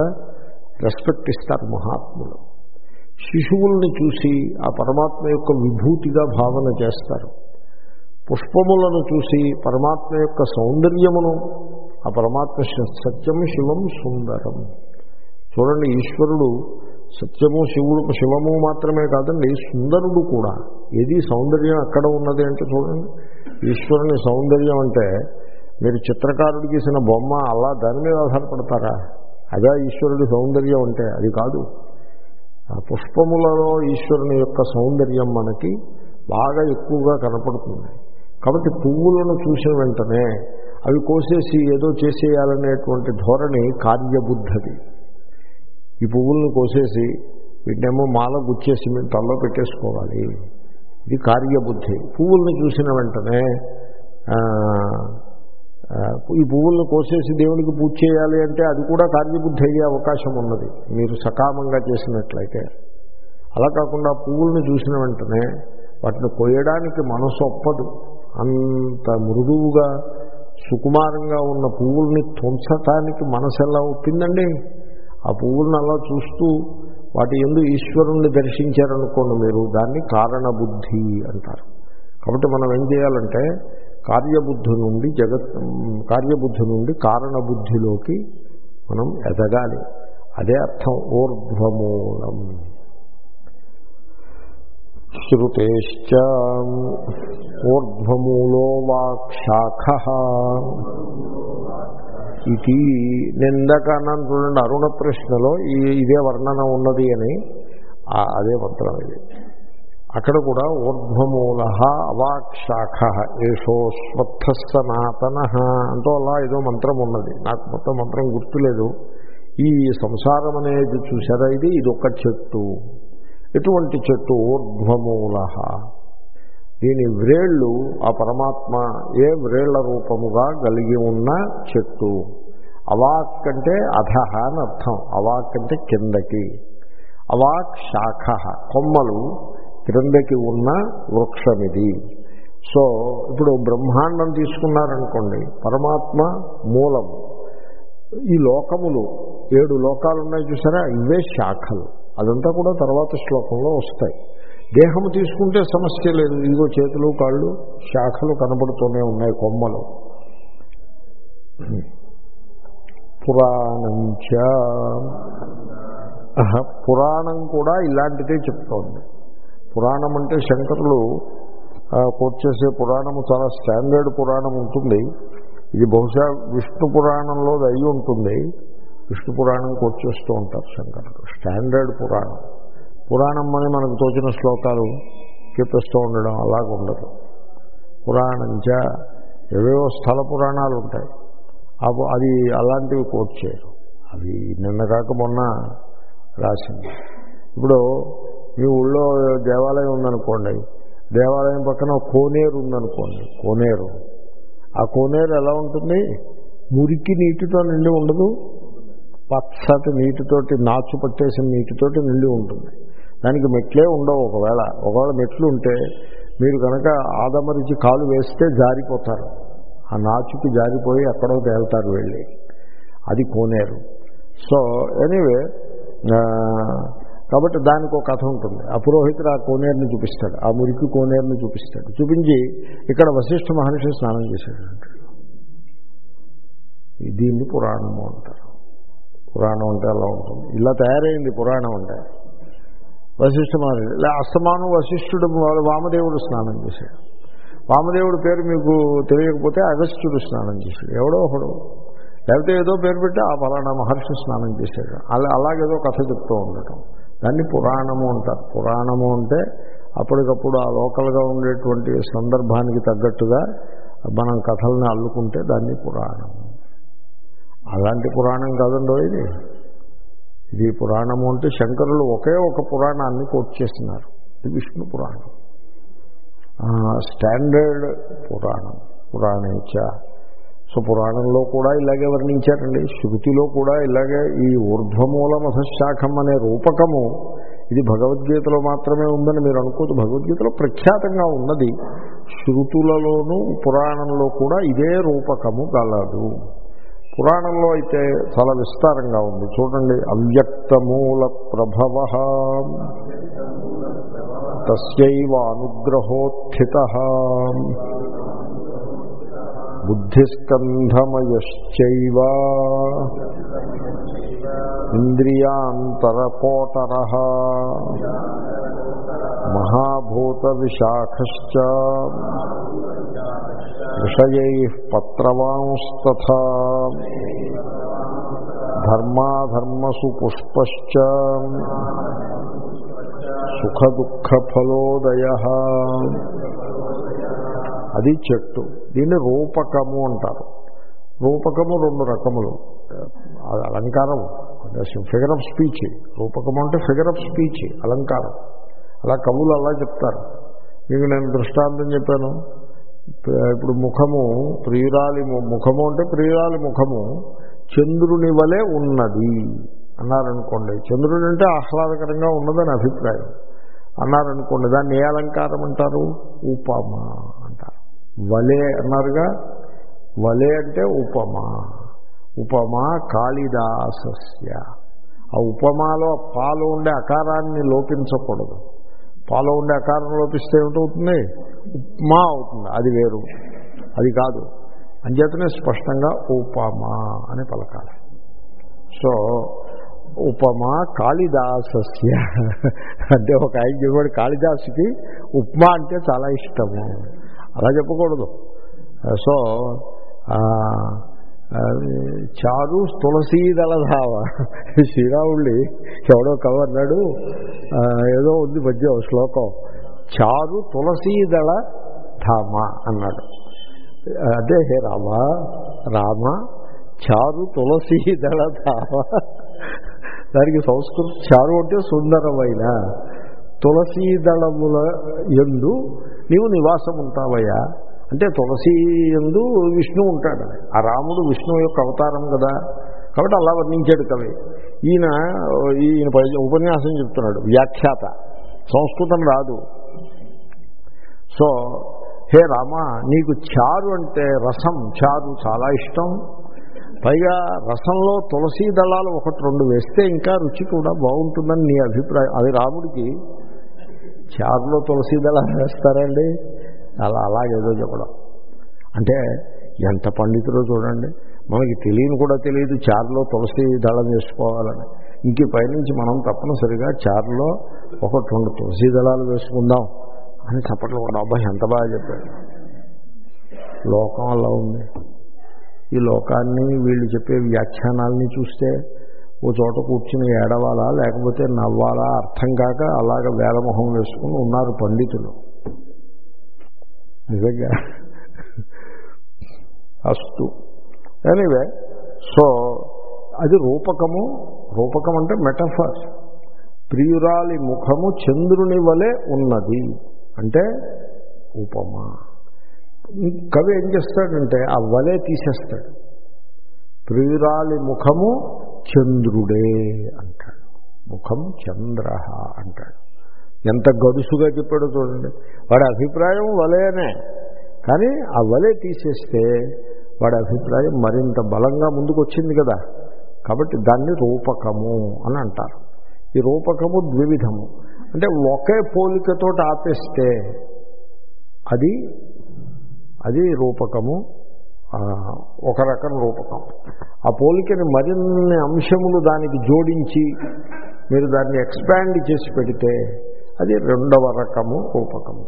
రెస్పెక్ట్ ఇస్తారు మహాత్ములు. శిశువుల్ని చూసి ఆ పరమాత్మ యొక్క విభూతిగా భావన చేస్తారు. పుష్పములను చూసి పరమాత్మ యొక్క సౌందర్యమును ఆ పరమాత్మ సత్యం శివం సుందరం. చూడండి ఈశ్వరుడు సత్యము శివుడు శివము మాత్రమే కాదండి సుందరుడు కూడా. ఏది సౌందర్యం అక్కడ ఉన్నది అంటే చూడండి ఈశ్వరుని సౌందర్యం అంటే మీరు చిత్రకారుడు గీసిన బొమ్మ అలా దాని మీద ఆధారపడతారా? అదే ఈశ్వరుడి సౌందర్యం అంటే అది కాదు. పుష్పములలో ఈశ్వరుని యొక్క సౌందర్యం మనకి బాగా ఎక్కువగా కనపడుతుంది. కాబట్టి పువ్వులను చూసిన వెంటనే అవి కోసేసి ఏదో చేసేయాలనేటువంటి ధోరణి కార్యబుద్ధది. ఈ పువ్వులను కోసేసి వీటినేమో మాల గుచ్చేసి మేము తల్లో పెట్టేసుకోవాలి. ఇది కార్యబుద్ధి. పువ్వులను చూసిన వెంటనే ఈ పువ్వులను కోసేసి దేవునికి పూజ చేయాలి అంటే అది కూడా కార్యబుద్ధి అయ్యే అవకాశం ఉన్నది. మీరు సకామంగా చేసినట్లయితే. అలా కాకుండా పువ్వులను చూసిన వెంటనే వాటిని కొయ్యడానికి మనసు ఒప్పదు. అంత మృదువుగా సుకుమారంగా ఉన్న పువ్వుల్ని తుంచటానికి మనసు ఎలా ఒప్పిందండి? ఆ పువ్వులను అలా చూస్తూ వాటి ఎందు ఈశ్వరుణ్ణి దర్శించారనుకోండి మీరు దాన్ని కారణబుద్ధి అంటారు. కాబట్టి మనం ఏం చేయాలంటే కార్యబుద్ధి నుండి జగత్ కార్యబుద్ధి నుండి కారణబుద్ధిలోకి మనం ఎదగాలి. అదే అర్థం ఊర్ధ్వమూలం. శ్రుతేశ్చ ఊర్ధ్వమూలో వాక్శాఖ ఇది నిందక చూడండి అరుణ ప్రశ్నలో ఈ ఇదే వర్ణన ఉన్నది అని అదే మంత్రం ఇది. అక్కడ కూడా ఊర్ధ్వమూల అవాక్షాఖ ఏషోస్వత్థ సనాతన అంటూ అలా ఏదో మంత్రం ఉన్నది. నాకు మొత్తం మంత్రం గుర్తులేదు. ఈ సంసారం అనేది చూసారా ఇది? ఇది ఒక చెట్టు. ఎటువంటి చెట్టు? ఊర్ధ్వమూల. దీని వ్రేళ్ళు ఆ పరమాత్మ ఏ వ్రేళ్ళ రూపముగా కలిగి ఉన్న చెట్టు? అవాక్ అంటే అధహ అని అర్థం. అవాక్ అంటే కిందకి. అవాక్ శాఖ కొమ్మలు క్రిందకి ఉన్న వృక్షమిది. సో ఇప్పుడు బ్రహ్మాండం తీసుకున్నారనుకోండి పరమాత్మ మూలం. ఈ లోకములు ఏడు లోకాలు ఉన్నాయి చూసారా? ఇవే శాఖలు. అదంతా కూడా తర్వాత శ్లోకంలో వస్తాయి. దేహము తీసుకుంటే సమస్య లేదు. ఇదిగో చేతులు కాళ్ళు శాఖలు కనబడుతూనే ఉన్నాయి కొమ్మలు. పురాణంచ అహ, పురాణం కూడా ఇలాంటిదే చెప్తోంది. పురాణం అంటే శంకరులు ఆ, కోట్ చేసే పురాణము చాలా స్టాండర్డ్ పురాణం ఉంటుంది. ఇది బహుశా విష్ణు పురాణంలో అయి ఉంటుంది. విష్ణు పురాణం కోట్ చేస్తూ ఉంటారు శంకరులు. స్టాండర్డ్ పురాణం. పురాణం అని మనకు తోచిన శ్లోకాలు చెప్పేస్తూ ఉండడం అలాగ ఉండదు పురాణంచ ఏవేవో స్థల పురాణాలు ఉంటాయి. అవి అది అలాంటివి కోట్ చేయరు. అవి నిన్న కాక మొన్న రాసింది. ఇప్పుడు మీ ఊళ్ళో దేవాలయం ఉందనుకోండి. దేవాలయం పక్కన కోనేరు ఉందనుకోండి. కోనేరు. ఆ కోనేరు ఎలా ఉంటుంది? మురికి నీటితో నిండి ఉండదు. పచ్చటి నీటితోటి నాచు పట్టేసిన నీటితోటి నిండి ఉంటుంది. దానికి మెట్లే ఉండవు ఒకవేళ. ఒకవేళ మెట్లు ఉంటే మీరు కనుక ఆదమరిచి కాలు వేస్తే జారిపోతారు. ఆ నాచుకి జారిపోయి ఎక్కడో తేలుతారు వెళ్ళి. అది కోనేరు. సో ఎనీవే కాబట్టి దానికి ఒక కథ ఉంటుంది. ఆ పురోహితుడు ఆ కోనేరుని చూపిస్తాడు. ఆ మురికి కోనేరుని చూపిస్తాడు. చూపించి ఇక్కడ వశిష్ఠ మహర్షి స్నానం చేశాడు దీన్ని పురాణము అంటారు. పురాణం అంటే అలా ఉంటుంది. ఇలా తయారైంది పురాణం అంటే. వశిష్ఠ మహర్షి ఇలా అస్తమానం వశిష్ఠుడు వామదేవుడు స్నానం చేశాడు. వామదేవుడి పేరు మీకు తెలియకపోతే అగస్త్యుడు స్నానం చేశాడు. ఎవడో ఒకడు. లేకపోతే ఏదో పేరు పెట్టి ఆ ఫలానా మహర్షి స్నానం చేశాడు. అలా అలాగేదో కథ చెప్తూ ఉండటం. దాన్ని పురాణము అంటారు. పురాణము అంటే అప్పటికప్పుడు ఆ లోకల్గా ఉండేటువంటి సందర్భానికి తగ్గట్టుగా మనం కథల్ని అల్లుకుంటే దాన్ని పురాణం. అలాంటి పురాణం కాదండో ఇది? ఇది పురాణము అంటే శంకరులు ఒకే ఒక పురాణాన్ని కోట్ చేస్తున్నారు ఇది విష్ణు పురాణం. స్టాండర్డ్ పురాణం. పురాణేచ సో పురాణంలో కూడా ఇలాగే వర్ణించారండి. శృతిలో కూడా ఇలాగే ఈ ఊర్ధ్వమూల మధశాఖం అనే రూపకము ఇది భగవద్గీతలో మాత్రమే ఉందని మీరు అనుకోదు భగవద్గీతలో ప్రఖ్యాతంగా ఉన్నది. శృతులలోనూ పురాణంలో కూడా ఇదే రూపకము గలదు. పురాణంలో అయితే చాలా విస్తారంగా ఉంది. చూడండి అవ్యక్తమూల ప్రభవ తస్యైవ అనుగ్రహోత్థిత బుద్ధిస్కంధమయశ్చైవ. ఇంద్రియాంతరకోటర మహాభూత భూత విశాఖశ్చ విషయై పత్రవాంస్తథా. ధర్మాధర్మసు పుష్పశ్చ సుఖ ఫలోదయ అది చెట్టు. దీన్ని రూపకము అంటారు. రూపకము రెండు రకములు. అది అలంకారం ఫిగర్ ఆఫ్ స్పీచ్ రూపకము అంటే ఫిగర్ ఆఫ్ స్పీచ్ అలంకారం. అలా కవులు అలా చెప్తారు. మీకు నేను దృష్టాంతం చెప్పాను. ఇప్పుడు ముఖము ప్రియురాలి ము- ముఖము అంటే ప్రియురాలి ముఖము చంద్రుని వలె ఉన్నది అన్నారనుకోండి. చంద్రుడు అంటే ఆహ్లాదకరంగా ఉన్నదని అభిప్రాయం. అన్నారనుకోండి దాన్ని ఏ అలంకారం అంటారు? ఉపమ. వలే అన్నారుగా? వలే అంటే ఉపమా. ఉపమా కాళిదాసస్య. ఆ ఉపమాలో పాలు ఉండే అకారాన్ని లోపించకూడదు. పాలు ఉండే అకారం లోపిస్తే ఏమిటవుతుంది? ఉప్మా అవుతుంది. అది వేరు. అది కాదు. అంచేతనే స్పష్టంగా ఉపమా అని పలకాలి. సో ఉపమా కాళిదాసస్య. అంటే ఒక ఆయన చెప్పాడు కాళిదాసుకి ఉప్మా అంటే చాలా ఇష్టము. అలా చెప్పకూడదు. సో చారు తులసీదళ ధావ ఎవడో కవి అన్నాడు. ఏదో ఉంది మధ్య శ్లోకం. చారు తులసీదళ ధామ అన్నాడు. అదే హే రామ రామ చారు తులసీదళ ధామ దానికి సంస్కృతం చారు అంటే సుందరమైన. తులసీదళముల ఎందు నీవు నివాసం ఉంటావయ్యా అంటే తులసి ఎందు విష్ణు ఉంటాడు. ఆ రాముడు విష్ణువు యొక్క అవతారం కదా. కాబట్టి అలా వర్ణించాడు కవి. ఈయన ఈయన ఉపన్యాసం చెప్తున్నాడు. వ్యాఖ్యాత. సంస్కృతం రాదు. సో హే రామ నీకు చారు అంటే రసం. చారు చాలా ఇష్టం. పైగా రసంలో తులసీ దళాలు ఒకటి రెండు వేస్తే ఇంకా రుచి కూడా బాగుంటుందని నీ అభిప్రాయం. అది రాముడికి చారులో తులసీ దళాలు వేస్తారండి. అలా అలాగేదో చెప్పడం. అంటే ఎంత పండితులో చూడండి. మనకి తెలియని కూడా తెలియదు చారులో తులసి దళం వేసుకోవాలని. ఇంక పైనుంచి మనం తప్పనిసరిగా చారులో ఒకటి రెండు తులసి దళాలు వేసుకుందాం అని చప్పట్లు కూడా అబ్బాయి ఎంత బాగా చెప్పాడు. లోకం అలా ఉంది. ఈ లోకాన్ని వీళ్ళు చెప్పే వ్యాఖ్యానాలని చూస్తే ఓ చోట కూర్చుని ఏడవాలా లేకపోతే నవ్వాలా అర్థం కాక అలాగ వేలమొహం వేసుకుని ఉన్నారు పండితులు. నిజంగా. అస్తు. ఎనీవే సో అది రూపకము రూపకం అంటే మెటఫర్. ప్రియురాలి ముఖము చంద్రుని వలె ఉన్నది. అంటే ఉపమా. కవి ఏం చేస్తాడంటే ఆ వలె తీసేస్తాడు. ప్రియురాలి ముఖము చంద్రుడే అంటాడు. ముఖం చంద్ర అంటాడు. ఎంత గడుసుగా చెప్పాడో చూడండి. వాడి అభిప్రాయం వలేనే. కానీ ఆ వలే తీసేస్తే వాడి అభిప్రాయం మరింత బలంగా ముందుకు వచ్చింది కదా. కాబట్టి దాన్ని రూపకము అని అంటారు. ఈ రూపకము ద్వివిధము. అంటే ఒకే పోలికతో ఆపేస్తే అది అది రూపకము ఒక రకం రూపకం. ఆ పోలికని మరిన్ని అంశములు దానికి జోడించి మీరు దాన్ని ఎక్స్పాండ్ చేసి పెడితే అది రెండవ రకము రూపకము.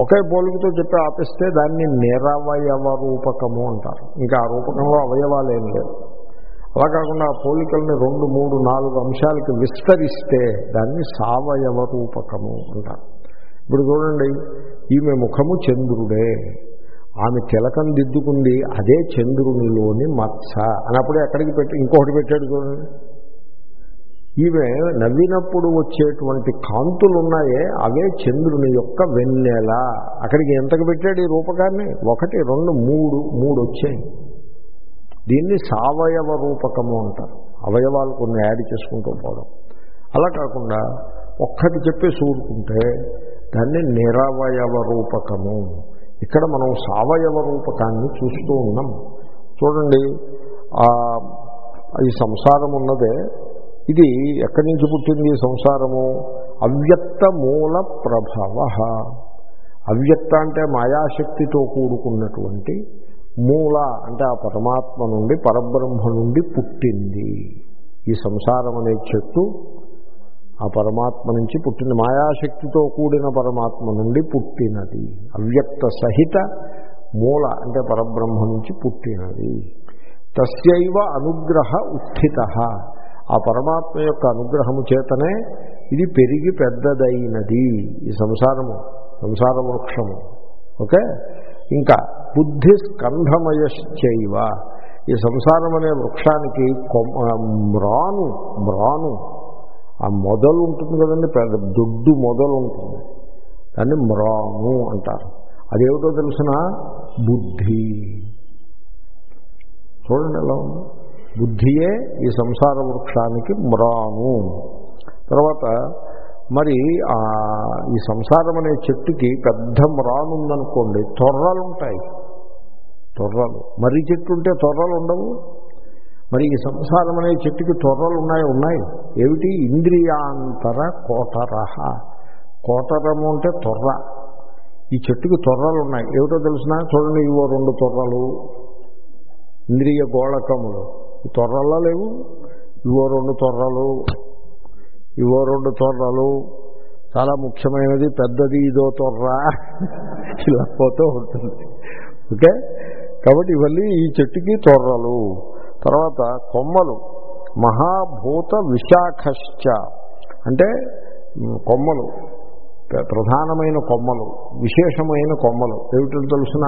ఒకే పోలికతో చెప్పి ఆపిస్తే దాన్ని నిరవయవ రూపకము అంటారు. ఇంకా ఆ రూపకంలో అవయవాలు ఏం లేవు. అలా కాకుండా ఆ పోలికల్ని రెండు మూడు నాలుగు అంశాలకి విస్తరిస్తే దాన్ని సావయవ రూపకము అంటారు. ఇప్పుడు చూడండి ఈమె ముఖము చంద్రుడే. ఆమె తిలకం దిద్దుకుంది అదే చంద్రునిలోని మత్స. అన్నప్పుడు ఎక్కడికి పెట్టి ఇంకొకటి పెట్టాడు చూడండి. ఈమె నవ్వినప్పుడు వచ్చేటువంటి కాంతులు ఉన్నాయే అవే చంద్రుని యొక్క వెన్నెల. అక్కడికి ఎంతకు పెట్టాడు ఈ రూపకాన్ని? ఒకటి రెండు మూడు మూడు వచ్చాయి. దీన్ని సావయవ రూపకము అంటారు. అవయవాలు కొన్ని యాడ్ చేసుకుంటూ పోవడం. అలా కాకుండా ఒక్కటి చెప్పేసి ఊరుకుంటే దాన్ని నిరవయవ రూపకము. ఇక్కడ మనం సావయవ రూపకాన్ని చూస్తూ ఉన్నాం. చూడండి ఈ సంసారం ఉన్నదే ఇది ఎక్కడి నుంచి పుట్టింది సంసారము? అవ్యక్త మూల ప్రభవ. అవ్యక్త అంటే మాయాశక్తితో కూడుకున్నటువంటి మూల అంటే ఆ పరమాత్మ నుండి పరబ్రహ్మ నుండి పుట్టింది. ఈ సంసారం అనే చెట్టు ఆ పరమాత్మ నుంచి పుట్టిన మాయాశక్తితో కూడిన పరమాత్మ నుండి పుట్టినది. అవ్యక్త సహిత మూల అంటే పరబ్రహ్మ నుంచి పుట్టినది. తస్యైవ అనుగ్రహ ఉత్థిత. ఆ పరమాత్మ యొక్క అనుగ్రహము చేతనే ఇది పెరిగి పెద్దదైనది. ఈ సంసారము సంసార వృక్షము. ఓకే? ఇంకా బుద్ధి స్కంధమయశ్చైవ. ఈ సంసారం అనే వృక్షానికి కొమ్మ మ్రాను మ్రాను ఆ మొదలు ఉంటుంది కదండి పెద్ద దొడ్డు మొదలు ఉంటుంది. దాన్ని మ్రాము అంటారు. అదేమిటో తెలిసిన? బుద్ధి. చూడండి ఎలా ఉంది. బుద్ధియే ఈ సంసార వృక్షానికి మ్రాము. తర్వాత మరి ఈ సంసారం అనే చెట్టుకి పెద్ద మ్రాను ఉందనుకోండి తొర్రలు ఉంటాయి తొర్రలు. మర్రి చెట్టు ఉంటే తొర్రలు ఉండవు. మరి ఈ సంసారం అనే చెట్టుకి తొర్రలు ఉన్నాయి ఉన్నాయి. ఏమిటి? ఇంద్రియాంతర కోటరహ. కోటరము అంటే తొర్ర. ఈ చెట్టుకి తొర్రలు ఉన్నాయి. ఏమిటో తెలిసిన? చూడండి ఇవో రెండు తొర్రలు. ఇంద్రియ గోళకములు. ఈ తొర్రల్లో లేవు. ఇవో రెండు తొర్రలు. ఇవో రెండు తొర్రలు. చాలా ముఖ్యమైనది పెద్దది ఇదో తొర్ర. ఇలా పోతూ ఉంటుంది. ఓకే? కాబట్టి ఇవన్నీ ఈ చెట్టుకి తొర్రలు. తర్వాత కొమ్మలు. మహాభూత విశాఖశ్చ. అంటే కొమ్మలు. ప్రధానమైన కొమ్మలు. విశేషమైన కొమ్మలు. ఏమిటో తెలుసిన?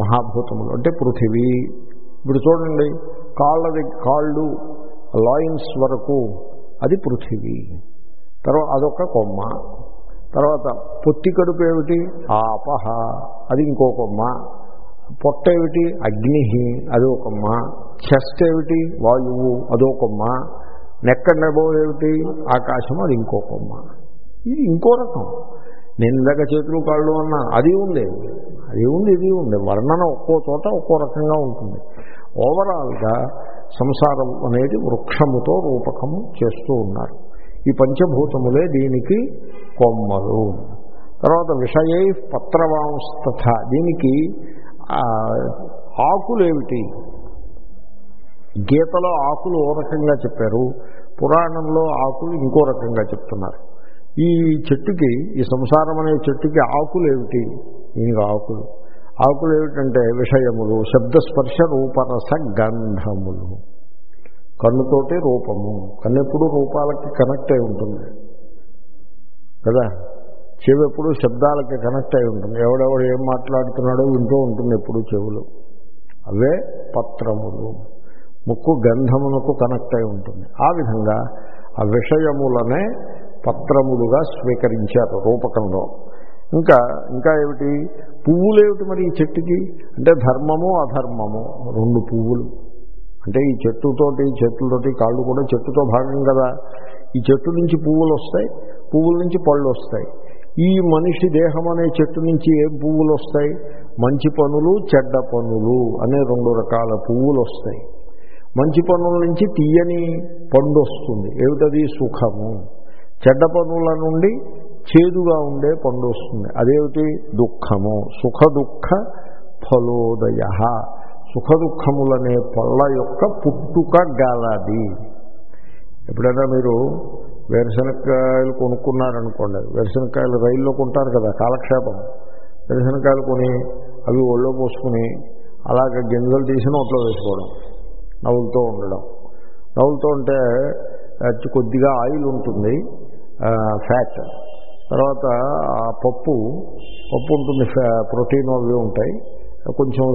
మహాభూతములు. అంటే పృథివీ. ఇప్పుడు చూడండి. కాళ్ళ కాళ్ళు లాయిన్స్ వరకు అది పృథివీ. తర్వాత అదొక కొమ్మ. తర్వాత పొత్తి కడుపు ఏమిటి? ఆపహ. అది ఇంకో కొమ్మ. పొట్ట ఏమిటి? అగ్ని అది ఒక మా. చెస్ట్ ఏమిటి? వాయువు. అదొక మా. నెక్క నెబో ఏమిటి? ఆకాశం. అది ఇంకో కొమ్మ ఇది ఇంకో రకం. నేను ఇందాక చేతులు కాళ్ళు అన్నా. అది ఉంది. అది ఉంది ఇది ఉంది. వర్ణన ఒక్కో చోట ఒక్కో రకంగా ఉంటుంది. ఓవరాల్గా సంసారం అనేది వృక్షముతో రూపకము చేస్తూ ఉన్నారు. ఈ పంచభూతములే దీనికి కొమ్మలు. తర్వాత విషయై పత్రవాంస్తథ. దీనికి ఆకులేమిటి? గీతలో ఆకులు ఓ రకంగా చెప్పారు పురాణంలో ఆకులు ఇంకో రకంగా చెప్తున్నారు. ఈ చెట్టుకి ఈ సంసారం అనే చెట్టుకి ఆకులు ఏమిటి దీనికి ఆకులు. ఆకులు ఏమిటంటే విషయములు శబ్దస్పర్శ రూపరస గంధములు. కన్నుతోటి రూపము. కన్నెప్పుడు రూపాలకి కనెక్ట్ అయి ఉంటుంది. కదా? చెవి ఎప్పుడు శబ్దాలకి కనెక్ట్ అయి ఉంటుంది. ఎవడెవడు ఏం మాట్లాడుతున్నాడో వింటూ ఉంటుంది ఎప్పుడు చెవులు. అవే పత్రములు. ముక్కు గంధమునకు కనెక్ట్ అయి ఉంటుంది. ఆ విధంగా ఆ విషయములనే పత్రములుగా స్వీకరించారు రూపకంలో. ఇంకా ఇంకా ఏమిటి? పువ్వులు ఏమిటి మరి ఈ చెట్టుకి? అంటే ధర్మము అధర్మము. రెండు పువ్వులు. అంటే ఈ చెట్టుతోటి చెట్లతోటి కాళ్ళు కూడా చెట్టుతో భాగం కదా. ఈ చెట్టు నుంచి పువ్వులు వస్తాయి పువ్వుల నుంచి పళ్ళు వస్తాయి. ఈ మనిషి దేహం అనే చెట్టు నుంచి ఏం పువ్వులు వస్తాయి మంచి పనులు చెడ్డ పనులు అనే రెండు రకాల పువ్వులు వస్తాయి మంచి పనుల నుంచి తీయని పండు వస్తుంది ఏమిటది? సుఖము. చెడ్డ పనుల నుండి చేదుగా ఉండే పండు వస్తుంది అదేమిటి? దుఃఖము. సుఖ దుఃఖ ఫలోదయ. సుఖ దుఃఖములనే పళ్ళ యొక్క పుట్టుక గలది. ఎప్పుడైనా మీరు వేరుశనక్కాయలు కొనుక్కున్నారనుకోండి వేరుశనక్కాయలు రైల్లో కొంటారు కదా కాలక్షేపం. వేరుశనక్కాయలు కొని అవి ఒళ్ళో పోసుకుని అలాగే గింజలు తీసి నోట్లో వేసుకోవడం నవ్వులతో ఉండడం. నవ్వులతో ఉంటే కొద్దిగా ఆయిల్ ఉంటుంది ఫ్యాట్. తర్వాత ఆ పప్పు పప్పు ఉంటుంది ప్రోటీన్ అవి ఉంటాయి. కొంచెం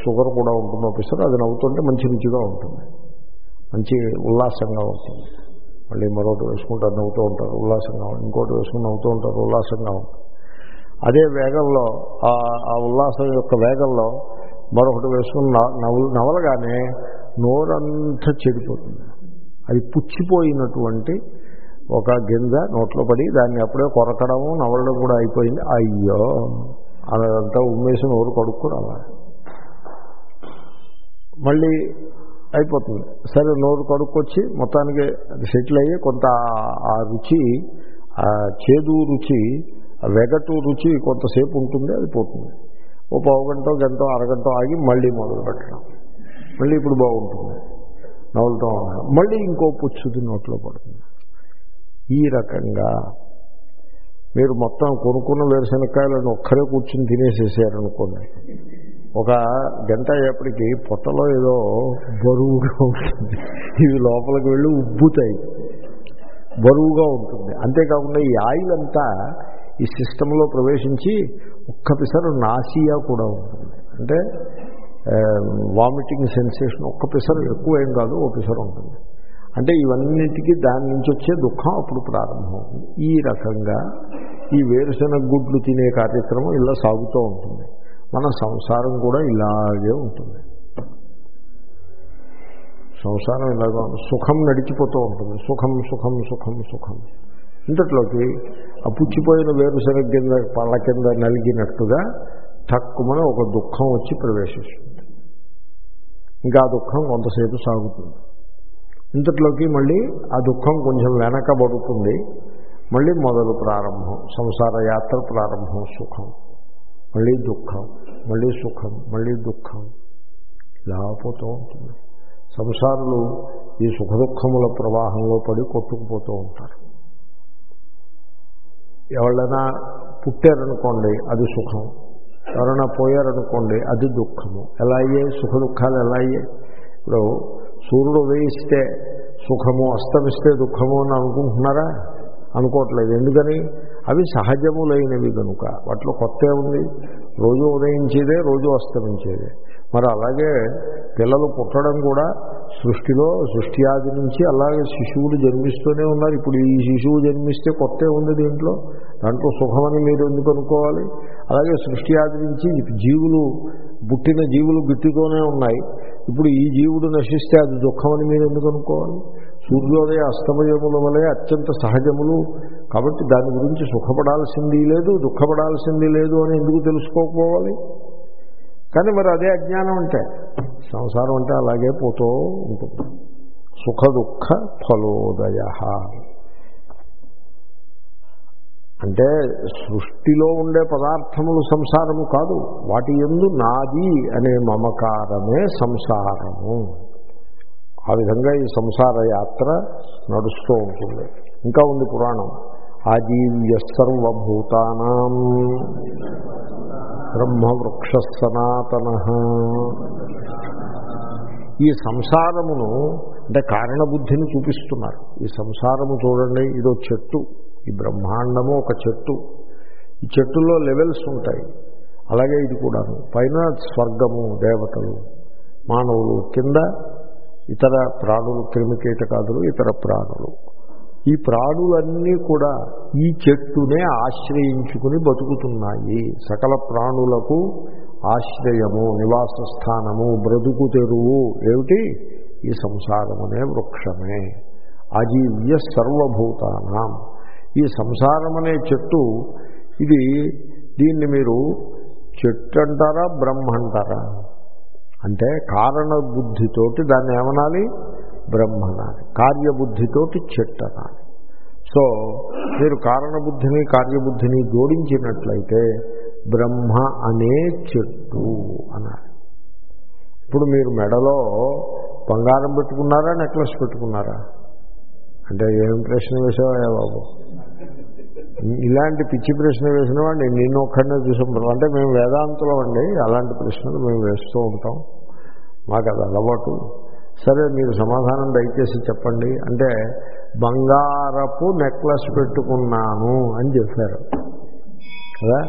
షుగర్ కూడా ఉంటుంది ఆఫీసర్ అది నవ్వుతుంటే మంచి రుచిగా ఉంటుంది. మంచి ఉల్లాసంగా ఉంటుంది. మళ్ళీ మరొకటి వేసుకుంటారు నవ్వుతూ ఉంటారు ఉల్లాసంగా ఇంకోటి వేసుకుని నవ్వుతూ ఉంటారు ఉల్లాసంగా ఉంటుంది. అదే వేగంలో ఆ ఉల్లాసం యొక్క వేగంలో మరొకటి వేసుకుని నవ్వు నవలగానే నోరంతా చెడిపోతుంది. అది పుచ్చిపోయినటువంటి ఒక గింజ నోట్లో పడి దాన్ని అప్పుడే కొరకడము నవలడం కూడా అయిపోయింది. అయ్యో! అదంతా ఉమ్మేసి నోరు కడుక్కురాలా మళ్ళీ అయిపోతుంది. సరే నోరు కడుక్కొచ్చి మొత్తానికి సెటిల్ అయ్యి కొంత ఆ రుచి ఆ చేదు రుచి వెగటు రుచి కొంతసేపు ఉంటుంది అది పోతుంది. ఓ పావు గంట గంట అరగంట ఆగి మళ్ళీ మొదలు పెట్టడం. మళ్ళీ ఇప్పుడు బాగుంటుంది. నవ్వులతో మళ్ళీ ఇంకో పుచ్చుది నోట్లో పడుతుంది. ఈ రకంగా మీరు మొత్తం కొనుక్కున్న వేరుశనక్కాయలను ఒక్కరే కూర్చుని తినేసేసారనుకోండి. ఒక గంట అయ్యేప్పటికీ పొట్టలో ఏదో బరువుగా ఉంటుంది. ఇవి లోపలికి వెళ్ళి ఉబ్బుతాయి. బరువుగా ఉంటుంది. అంతేకాకుండా ఈ ఆయిల్ అంతా ఈ సిస్టంలో ప్రవేశించి ఒక్కపిసరు నాసియా కూడా ఉంటుంది. అంటే వామిటింగ్ సెన్సేషన్ ఒక్కపిసరు ఎక్కువ ఏం కాదు ఒకసారి ఉంటుంది. అంటే ఇవన్నిటికీ దాని నుంచి వచ్చే దుఃఖం అప్పుడు ప్రారంభమవుతుంది ఈ రకంగా ఈ వేరుశనగ గుడ్లు తినే కార్యక్రమం ఇలా సాగుతూ ఉంటుంది. మన సంసారం కూడా ఇలాగే ఉంటుంది. సంసారం ఇలాగా సుఖం నడిచిపోతూ ఉంటుంది. సుఖం సుఖం సుఖం సుఖం. ఇంతట్లోకి ఆ పుచ్చిపోయిన వేరుశనగ కింద పళ్ళ కింద నలిగినట్టుగా తక్కువని ఒక దుఃఖం వచ్చి ప్రవేశిస్తుంది. ఇంకా ఆ దుఃఖం కొంతసేపు సాగుతుంది. ఇంతట్లోకి మళ్ళీ ఆ దుఃఖం కొంచెం వెనకబడుతుంది. మళ్ళీ మొదలు ప్రారంభం. సంసార యాత్ర ప్రారంభం సుఖం. మళ్ళీ దుఃఖం మళ్ళీ సుఖం మళ్ళీ దుఃఖం. ఇలా పోతూ ఉంటుంది. సంసారులు ఈ సుఖ దుఃఖముల ప్రవాహంలో పడి కొట్టుకుపోతూ ఉంటారు. ఎవరైనా పుట్టారనుకోండి అది సుఖం. ఎవరైనా పోయారనుకోండి అది దుఃఖము. ఎలా అయ్యాయి? సుఖ దుఃఖాలు ఎలా అయ్యాయి? ఇప్పుడు సూర్యుడు ఉదయిస్తే సుఖము అస్తమిస్తే దుఃఖము అని అనుకుంటున్నారా? అనుకోవట్లేదు. ఎందుకని? అవి సహజములైనవి కనుక వాటిలో కొత్త ఉంది రోజు ఉదయించేదే రోజు అస్తమించేదే. మరి అలాగే పిల్లలు పుట్టడం కూడా సృష్టిలో సృష్టి ఆది నుంచి అలాగే శిశువులు జన్మిస్తూనే ఉన్నారు. ఇప్పుడు ఈ శిశువు జన్మిస్తే కొత్త ఉంది దీంట్లో? దాంట్లో సుఖమని మీరు ఎందుకు అనుకోవాలి? అలాగే సృష్టి ఆది నుంచి జీవులు పుట్టిన జీవులు గిట్టుతూనే ఉన్నాయి. ఇప్పుడు ఈ జీవుడు నశిస్తే అది దుఃఖమని మీరు ఎందుకు అనుకోవాలి? సూర్యోదయ అస్తమయముల వలె అత్యంత సహజములు కాబట్టి దాని గురించి సుఖపడాల్సింది లేదు దుఃఖపడాల్సింది లేదు అని ఎందుకు తెలుసుకోకపోవాలి? కానీ మరి అదే అజ్ఞానం అంటే సంసారం అంటే అలాగే పోతూ ఉంటుంది. సుఖ దుఃఖ ఫలోదయ. అంటే సృష్టిలో ఉండే పదార్థములు సంసారము కాదు వాటి ఎందు నాది అనే మమకారమే సంసారము. ఆ విధంగా ఈ సంసార యాత్ర నడుస్తూ ఉంటుంది. ఇంకా ఉంది పురాణం. ఆజీవ్య సర్వభూతానాం బ్రహ్మవృక్ష సనాతన ఈ సంసారమును అంటే కారణబుద్ధిని చూపిస్తున్నారు. ఈ సంసారము చూడండి ఇదో చెట్టు. ఈ బ్రహ్మాండము ఒక చెట్టు. ఈ చెట్టులో లెవెల్స్ ఉంటాయి. అలాగే ఇది కూడాను. పైన స్వర్గము దేవతలు మానవులు కింద ఇతర ప్రాణులు క్రిమికీటకాదులు ఇతర ప్రాణులు. ఈ ప్రాణులన్నీ కూడా ఈ చెట్టునే ఆశ్రయించుకుని బతుకుతున్నాయి. సకల ప్రాణులకు ఆశ్రయము నివాస స్థానము బ్రతుకు తెరువు. ఏమిటి? ఈ సంసారమనే వృక్షమే. అజీవ్య సర్వభూతానం. ఈ సంసారమనే చెట్టు ఇది దీన్ని మీరు చెట్టు అంటారా బ్రహ్మ అంటారా అంటే కారణ బుద్ధితోటి దాన్ని ఏమనాలి? బ్రహ్మనాలి కార్యబుద్ధితోటి చెట్టు అనాలి సో మీరు కారణబుద్ధిని కార్యబుద్ధిని జోడించినట్లయితే బ్రహ్మ అనే చెట్టు అనాలి ఇప్పుడు మీరు మెడలో బంగారం పెట్టుకున్నారా నెక్లెస్ పెట్టుకున్నారా? అంటే ఏం ప్రశ్న వేసావా బాబు? ఇలాంటి పిచ్చి ప్రశ్న వేసిన వాడిని నేను ఒక్కడనే చూసాం అంటే మేము వేదాంతులం అండి అలాంటి ప్రశ్నలు మేము వేస్తూ ఉంటాం. మాకు అది అలవాటు. సరే మీరు సమాధానం దయచేసి చెప్పండి. అంటే బంగారపు నెక్లెస్ పెట్టుకున్నాను అని చెప్పారు. కదా?